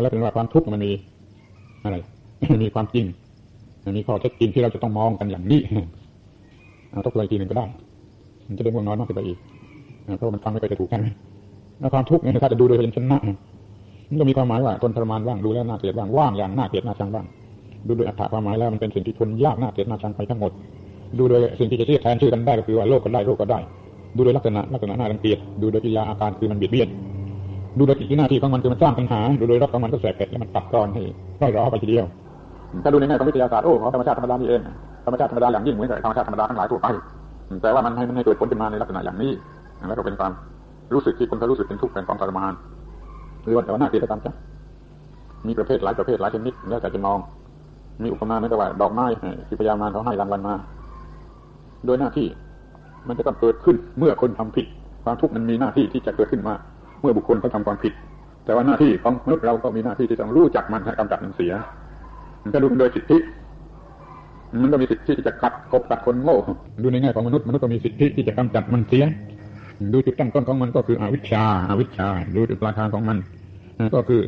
แล้วเป็นว่าความทุกข์มันมีอะไรมีความจริงมีข้อเท็จจริงที่เราจะต้องมองกันอย่างนี้เอาทบทวนอีกทีหนึ่งก็ได้ มันจะเดินวงนอนมากขึ้นไปอีกเพราะมันฟังไม่ไปจะถูกกันแล้วความทุกข์เนี่ยถ้าจะดูโดยเป็นชนะมันก็มีความหมายว่าทนทรมานบ้างดูแล้วน่าเกลียดบ้างว่างอย่างน่าเกลียดน่าชังบ้างดูโดยอัตถาความหมายแล้วมันเป็นสิ่งที่ทนยากน่าเกลียดน่าชังไปทั้งหมด ดูโดยสิ่งที่จะเรียกแทนชื่อกันได้ก็คือว่าโลกก็ได้โลกก็ได้ ดูโดยลักษณะลักษณะน่ารังเกียจดูโดยกิริยาอาการคือมันเบียดเบียนดูโดยกิจหน้าที่ของมันคือมันสร้างปัญหาดูโดยรับของมันก็แสบเผ็ดแล้วมันตัดกรอนให้ร่อยร้อไปทีเดียวถ้าดูในแง่ของวิทยาศาสตร์โอ้ธรรมชาติธรรมดานี่เองธรรมชาติธรรมดาอย่างยิ่งเหมือนกับธรรมชาติธรรมดาทั้งหลายทั่วไปแต่ว่ามันให้มันให้เกิดผลขึ้นมาในลักษณะอย่างนี้แล้วก็เป็นความรู้สึกที่คนเขารู้สึกเป็นทุกข์เป็นความทรมานหรือว่าแต่ว่าหน้าเกลียดตามจ้ะมีประเภทหลายประเภทหลายชนิดแล้วแต่จะมอง มีอุปมาเหมือนกับว่าดอกไม้ที่พยามารเขาให้รางวัลมา โดยหน้าที่ มันจะต้องเกิดขึ้นเมื่อคนทำผิด ความทุกข์มันมีหน้าที่ที่จะเกิดขึ้นมา เมื่อบุคคลเขาทาความผิด แต่ว่าหน้าที่ของมนุษย์เราก็มีหน้าที่ที่ต้องรู้จักมันให้กำจัดมันเสียมันจะดูโดยสิทธิมันก็มีสิทธิที่จะกัดกบกัดคนโง่ดูในแง่ของมนุษย์มนุษย์ก็มีสิทธิที่จะกำจัดมันเสียดูจุดตั้งต้นของมันก็คืออวิชชาอาวิชชา ดูจุดปลายทางของมัน ก็คือ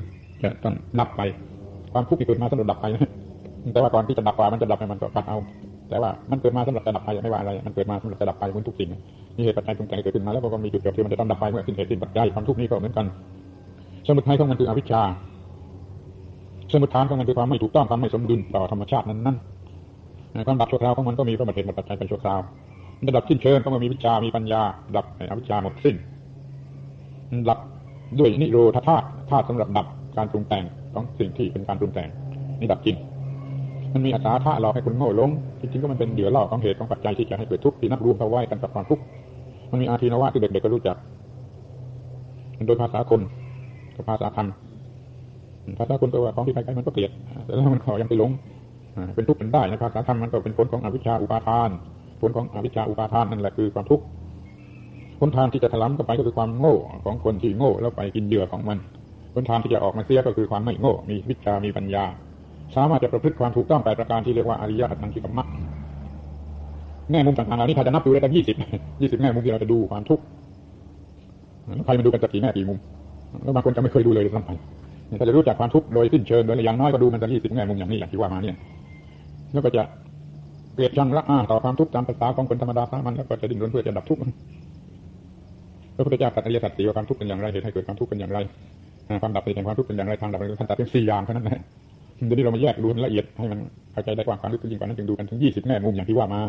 จะต้องดับไป ความทุกข์ที่เกิดมาสำหรับดับไปแต่ว่าก่อนที่จะดับไปมันจะดับไปมันก็ปัดเอา แต่ว่ามันเกิดมาสำหรับจะดับไปไม่ว่าอะไร มันเกิดมาสำหรับจะดับไปเหมือนทุกสิ่งมีเหตุปัจจัยปรุงแต่งเกิดขึ้นมาแล้วก็มีจุดจบที่มันจะต้องดับไปเมื่อสิ้นเหตุสิ้นปัจจัยความทุกข์นี้ก็เหมือนกัน สมุทัยของมันคืออวิชชา สมุทฐานของมันคือความไม่ถูกต้องความไม่สมดุลต่อธรรมชาตินั้นๆความดับชั่วคราวของมันก็มีพระบัติเหตุปัจจัยเป็นชั่วคราวมันดับสิ้นเชิงก็มันมีวิชามีปัญญา ดับอวิชชาหมดสิ้นดับด้วยนิโรธาธาตุธาตุสำหรับดับการปรุงแต่งของสิ่งที่เป็นการปรุงแต่งนี่ดับจริง มันมีอัตราท่าหลอกให้คุณโง่ลงจริงๆก็มันเป็นเดือดล่อของเหตุของปัจจัยที่จะให้เกิดทุกข์ที่นับรวมเข้าไว้กันกับความทุกข์มันมีอาทีนวะที่เด็กๆก็รู้จักโดยภาษาคนกับภาษาธรรมภาษาคนแปลว่าของที่ใครๆมันก็เกลียดแต่แล้วมันขอยังไปหลงเป็นทุกข์เป็นได้ในภาษาธรรมมันก็เป็นผลของอวิชชาอุปาทาน ผลของอวิชชาอุปาทานนั่นแหละคือความทุกข์ผลทางที่จะถลำเข้าไปก็คือความโง่ของคนที่โง่แล้วไปกินเหยื่อของมันผลทางที่จะออกมาเสียก็คือความไม่โง่ มีวิชามีปัญญา สามารถจะประพฤติความถูกต้องแปดประการที่เรียกว่าอริยสัจทางที่กรรมะแง่มุมต่างๆเหล่านี้ถ้าจะนับดูได้ตั้งยี่สิบยี่สิบแง่มุมที่เราจะดูความทุกข์ใครมาดูกันจะกี่แง่กี่มุมแล้วบางคนจะไม่เคยดูเลยซ้ำไปถ้าจะรู้จักความทุกข์โดยสิ้นเชิงโดยอย่างน้อยก็ดูมันจะยี่สิบแง่มุมอย่างนี้อย่างที่ว่ามาเนี่ยแล้วก็จะเกลียดชังรักอาต่อความทุกข์ตามภาษาของคนธรรมดาสามัญแล้วก็จะดิ้นรนเพื่อจะดับทุกข์พระพุทธเจ้าตรัสอริยสัจสี่ว่าความทุกข์เป็นอย่างไรเหตุให้เกิดความทุกข์เป็นอย่างไรความดับไปแห่งความทุกข์เป็นอย่างไรทางดับท่านตัดเป็นสี่อย่างเท่านั้นแหละ เดี๋ยวนี้เรามาแยกดูละเอียดให้มันเข้าใจได้กว้างขวางลึกซึ้งกว่านั้นจึงดูกันถึงยี่สิบแง่มุมอย่างที่ว่ามา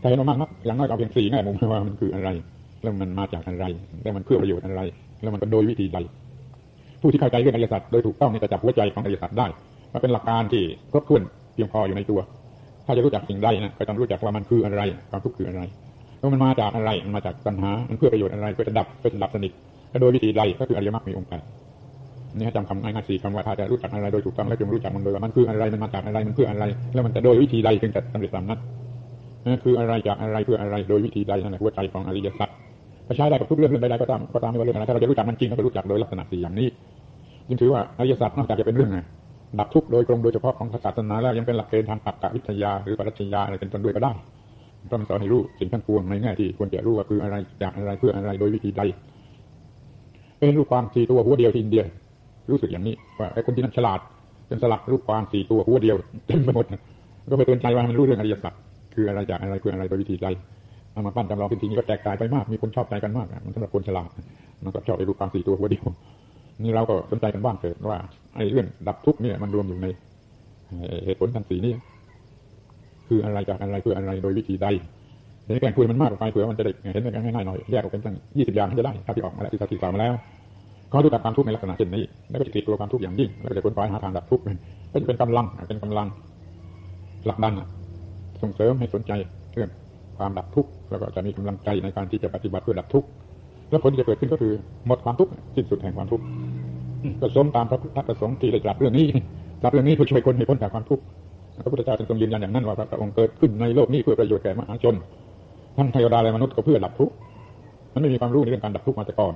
แต่เห็นมากนักอย่างน้อยเอาเพียงสี่แง่มุมว่ามันคืออะไร แล้วมันมาจากอะไร แล้วมันเพื่อประโยชน์อะไร แล้วมันก็โดยวิธีใดผู้ที่เข้าใจเรื่องอริยสัจโดยถูกต้องนี่จะจับหัวใจของอริยสัจได้มันเป็นหลักการที่ครบถ้วนเพียงพออยู่ในตัว ถ้าจะรู้จักสิ่งใดนะก็ต้องรู้จักว่ามันคืออะไรความทุกข์คืออะไรแล้วมันมาจากอะไรมันมาจากปัญหา มันเพื่อประโยชน์อะไรเพื่อจะดับเพื่อจะดับสนิทและโดยวิธีใดก็คืออริยมรรคมีองค์แปด นี่จำคำง่ายๆสี่คำว่าถ้าจะรู้จักอะไรโดยถูกต้องแล้วจงรู้จักมันโดยว่ามันคืออะไรมันมาจากอะไรมันเพื่ออะไร แล้วมันจะโดยวิธีใดจึงจะสำเร็จตามนั้นนั่นคืออะไรจากอะไรเพื่ออะไรโดยวิธีใดนั่นแหละหัวใจของอริยสัจใช้ได้กับทุกเรื่องเรื่องใดๆก็ตามก็ตามไม่ว่าเรื่องอะไรถ้าเราจะรู้จักมันจริงเราก็รู้จักโดยลักษณะสี่อย่างนี้จึงถือว่าอริยสัจนอกจากจะเป็นเรื่องดับทุกข์โดยตรงโดยเฉพาะของศาสนาแล้วยังเป็นหลักเกณฑ์ทางตรรกวิทยา หรือปรัชญาอะไรเป็นต้นด้วยก็ได้เพราะมันสอนให้รู้สิ่งทั้งปวงในแง่ที่ควรจะรู้ว่าคืออะไรจากอะไรเพื่ออะไรโดยวิธีใดเป็นรูปความสี่ตัวหัวเดียวทีเดียว รู้สึกอย่างนี้ ว่าไอ้คนที่นั่นฉลาดเป็นสลักรูปความสี่ตัวหัวเดียวเต็มไปหมดก็ไปเตือนใจว่ามันรู้เรื่องอริยสัจคืออะไรจากอะไรเพื่ออะไรโดยวิธีใดเอามาปั้นจำลองเป็นทีนี้ก็แตกต่างไปมากมีคนชอบใจกันมากมันสำหรับคนฉลาดมันก็ชอบไอ้รูปความสี่ตัวหัวเดียวนี่เราก็สนใจกันบ้างเถิดว่าไอ้เรื่องดับทุกข์เนี่ยมันรวมอยู่ในเหตุผลทั้งสี่นี้คืออะไรจากอะไรเพื่ออะไรโดยวิธีใดเห็นแก่คุยมันมากไปเผื่อมันจะได้เห็นกันง่ายๆหน่อยแยกออกเป็นตั้งยี่สิบอย่างจะได้ถ้าที่ออกมาแล้วที่ที่กล่าวมาแล้ว ก็ดูจากความทุกข์ในลักษณะเช่นนี้ แล้วก็จะติดตัวความทุกข์อย่างยิ่ง แล้วก็จะค้นคว้าหาทางดับทุกข์ก็จะเป็นกำลัง เป็นกำลังหลักดันส่งเสริมให้สนใจเรื่องความดับทุกข์ แล้วก็จะมีกำลังใจในการที่จะปฏิบัติเพื่อดับทุกข์ แล้วผลที่จะเกิดขึ้นก็คือหมดความทุกข์สิ้นสุดแห่งความทุกข์ก็สมตามพระพุทธประสงค์ที่ได้ตรัสเรื่องนี้ตรัสเรื่องนี้เพื่อช่วยคนให้พ้นจากความทุกข์ พระพุทธเจ้าทรงยืนยันอย่างนั้นว่าพระองค์เกิดขึ้นในโลกนี้เพื่อประโยชน์แก่มหาชนทั้งเทวดาและมนุษย์ก็เพื่อดับทุกข์มันไม่มีความรู้ในเรื่องการดับทุกข์มาแต่ก่อน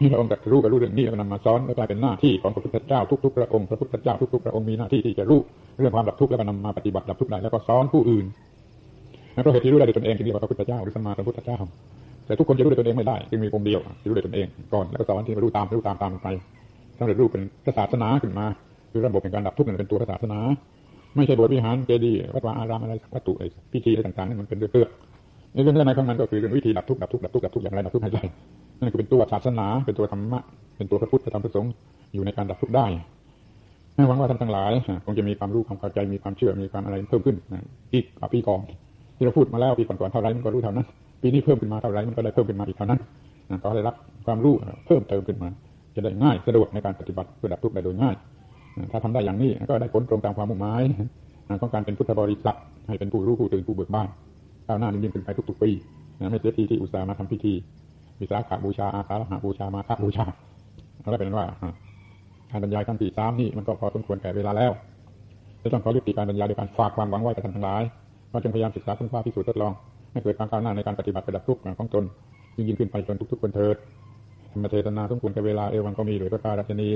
นี่พระองค์ตรัสรู้กับรู้เรื่องนี้แล้วนำมาสอนแล้วกลายเป็นหน้าที่ของพระพุทธเจ้าทุกๆพระองค์พระพุทธเจ้าทุกๆพระองค์มีหน้าที่ที่จะรู้เรื่องความดับทุกข์แล้วก็นำมาปฏิบัติดับทุกข์ได้แล้วก็สอนผู้อื่นเพราะเหตุที่รู้ได้ด้วยตนเองจึงเรียกว่าพระพุทธเจ้าหรือสมมาสัมพุทธเจ้าแต่ทุกคนจะรู้ด้วยตนเองไม่ได้จึงมีองค์เดียวที่รู้ด้วยตนเองก่อนแล้วก็สอนที่มารู้ตามรู้ตามตามไปสำเร็จรูปเป็นศาสนาขึ้นมา คือระบบแห่งการดับทุกข์นั่นเป็นตัวศาสนา ไม่ใช่บสถ์วิหารเจดีย์วัดวาอารามอะไรวัตถุไอ้พิธีอะไรต่างๆนั่นมันเป็นเรื่องเพื่อในเรื่องในของมันก็คือเรื่องวิธีดับทุกข์ดับทุกข์ดับทุกข์ดับทุกข์อย่างไรดับทุกข์ให้ได้ นั่นคือเป็นตัวศาสนา เป็นตัวธรรมะ เป็นตัวพระพุทธธรรมพระสงฆ์อยู่ในการดับทุกข์ได้หวังว่าท่านทั้งหลายคงจะมีความรู้ความเข้าใจมีความเชื่อมีความอะไรเพิ่มขึ้นอีกปีก่อนที่เราพูดมาแล้วปีก่อนๆเท่าไรมันก็รู้เท่านั้น ปีนี้เพิ่มขึ้นมาเท่าไรมันก็ได้เพิ่มขึ้นมาอีกเท่านั้นก็ได้รับความรู้เพิ่มเติมขึ้นมา จะได้ง่ายสะดวกในการปฏิบัติเพื่อดับทุกข์ได้โดยง่าย ถ้าทำได้อย่างนี้ก็ได้ผลตรงตามความมุ่งหมายของการเป็นพุทธบริษัทให้เป็นผู้รู้ผู้ตื่นผู้เบิกบานก้าวหน้ายิ่งขึ้นไปทุกๆปีไม่เสียทีที่อุตส่าห์มาทำพิธี วิสาขาบูชาอาสาฬหาบูชามาฆบูชาแล้วเป็นว่าการบรรยายครั้งที่สามนี่มันก็พอสมควรแก่เวลาแล้วจะต้องขอรีบติการบรรยายโดยการฝากความหวังไว้กับท่านทั้งหลายว่าจงพยายามศึกษาค้นคว้าพิสูจน์ทดลองให้เกิดความก้าวหน้าในการปฏิบัติระดับทุกข์ของตนยิ่งยิ่งขึ้นไปจนทุกๆคนเถิดธรรมเทศนาสมควรแก่เวลาเอวังก็มีหรือพระการัชนี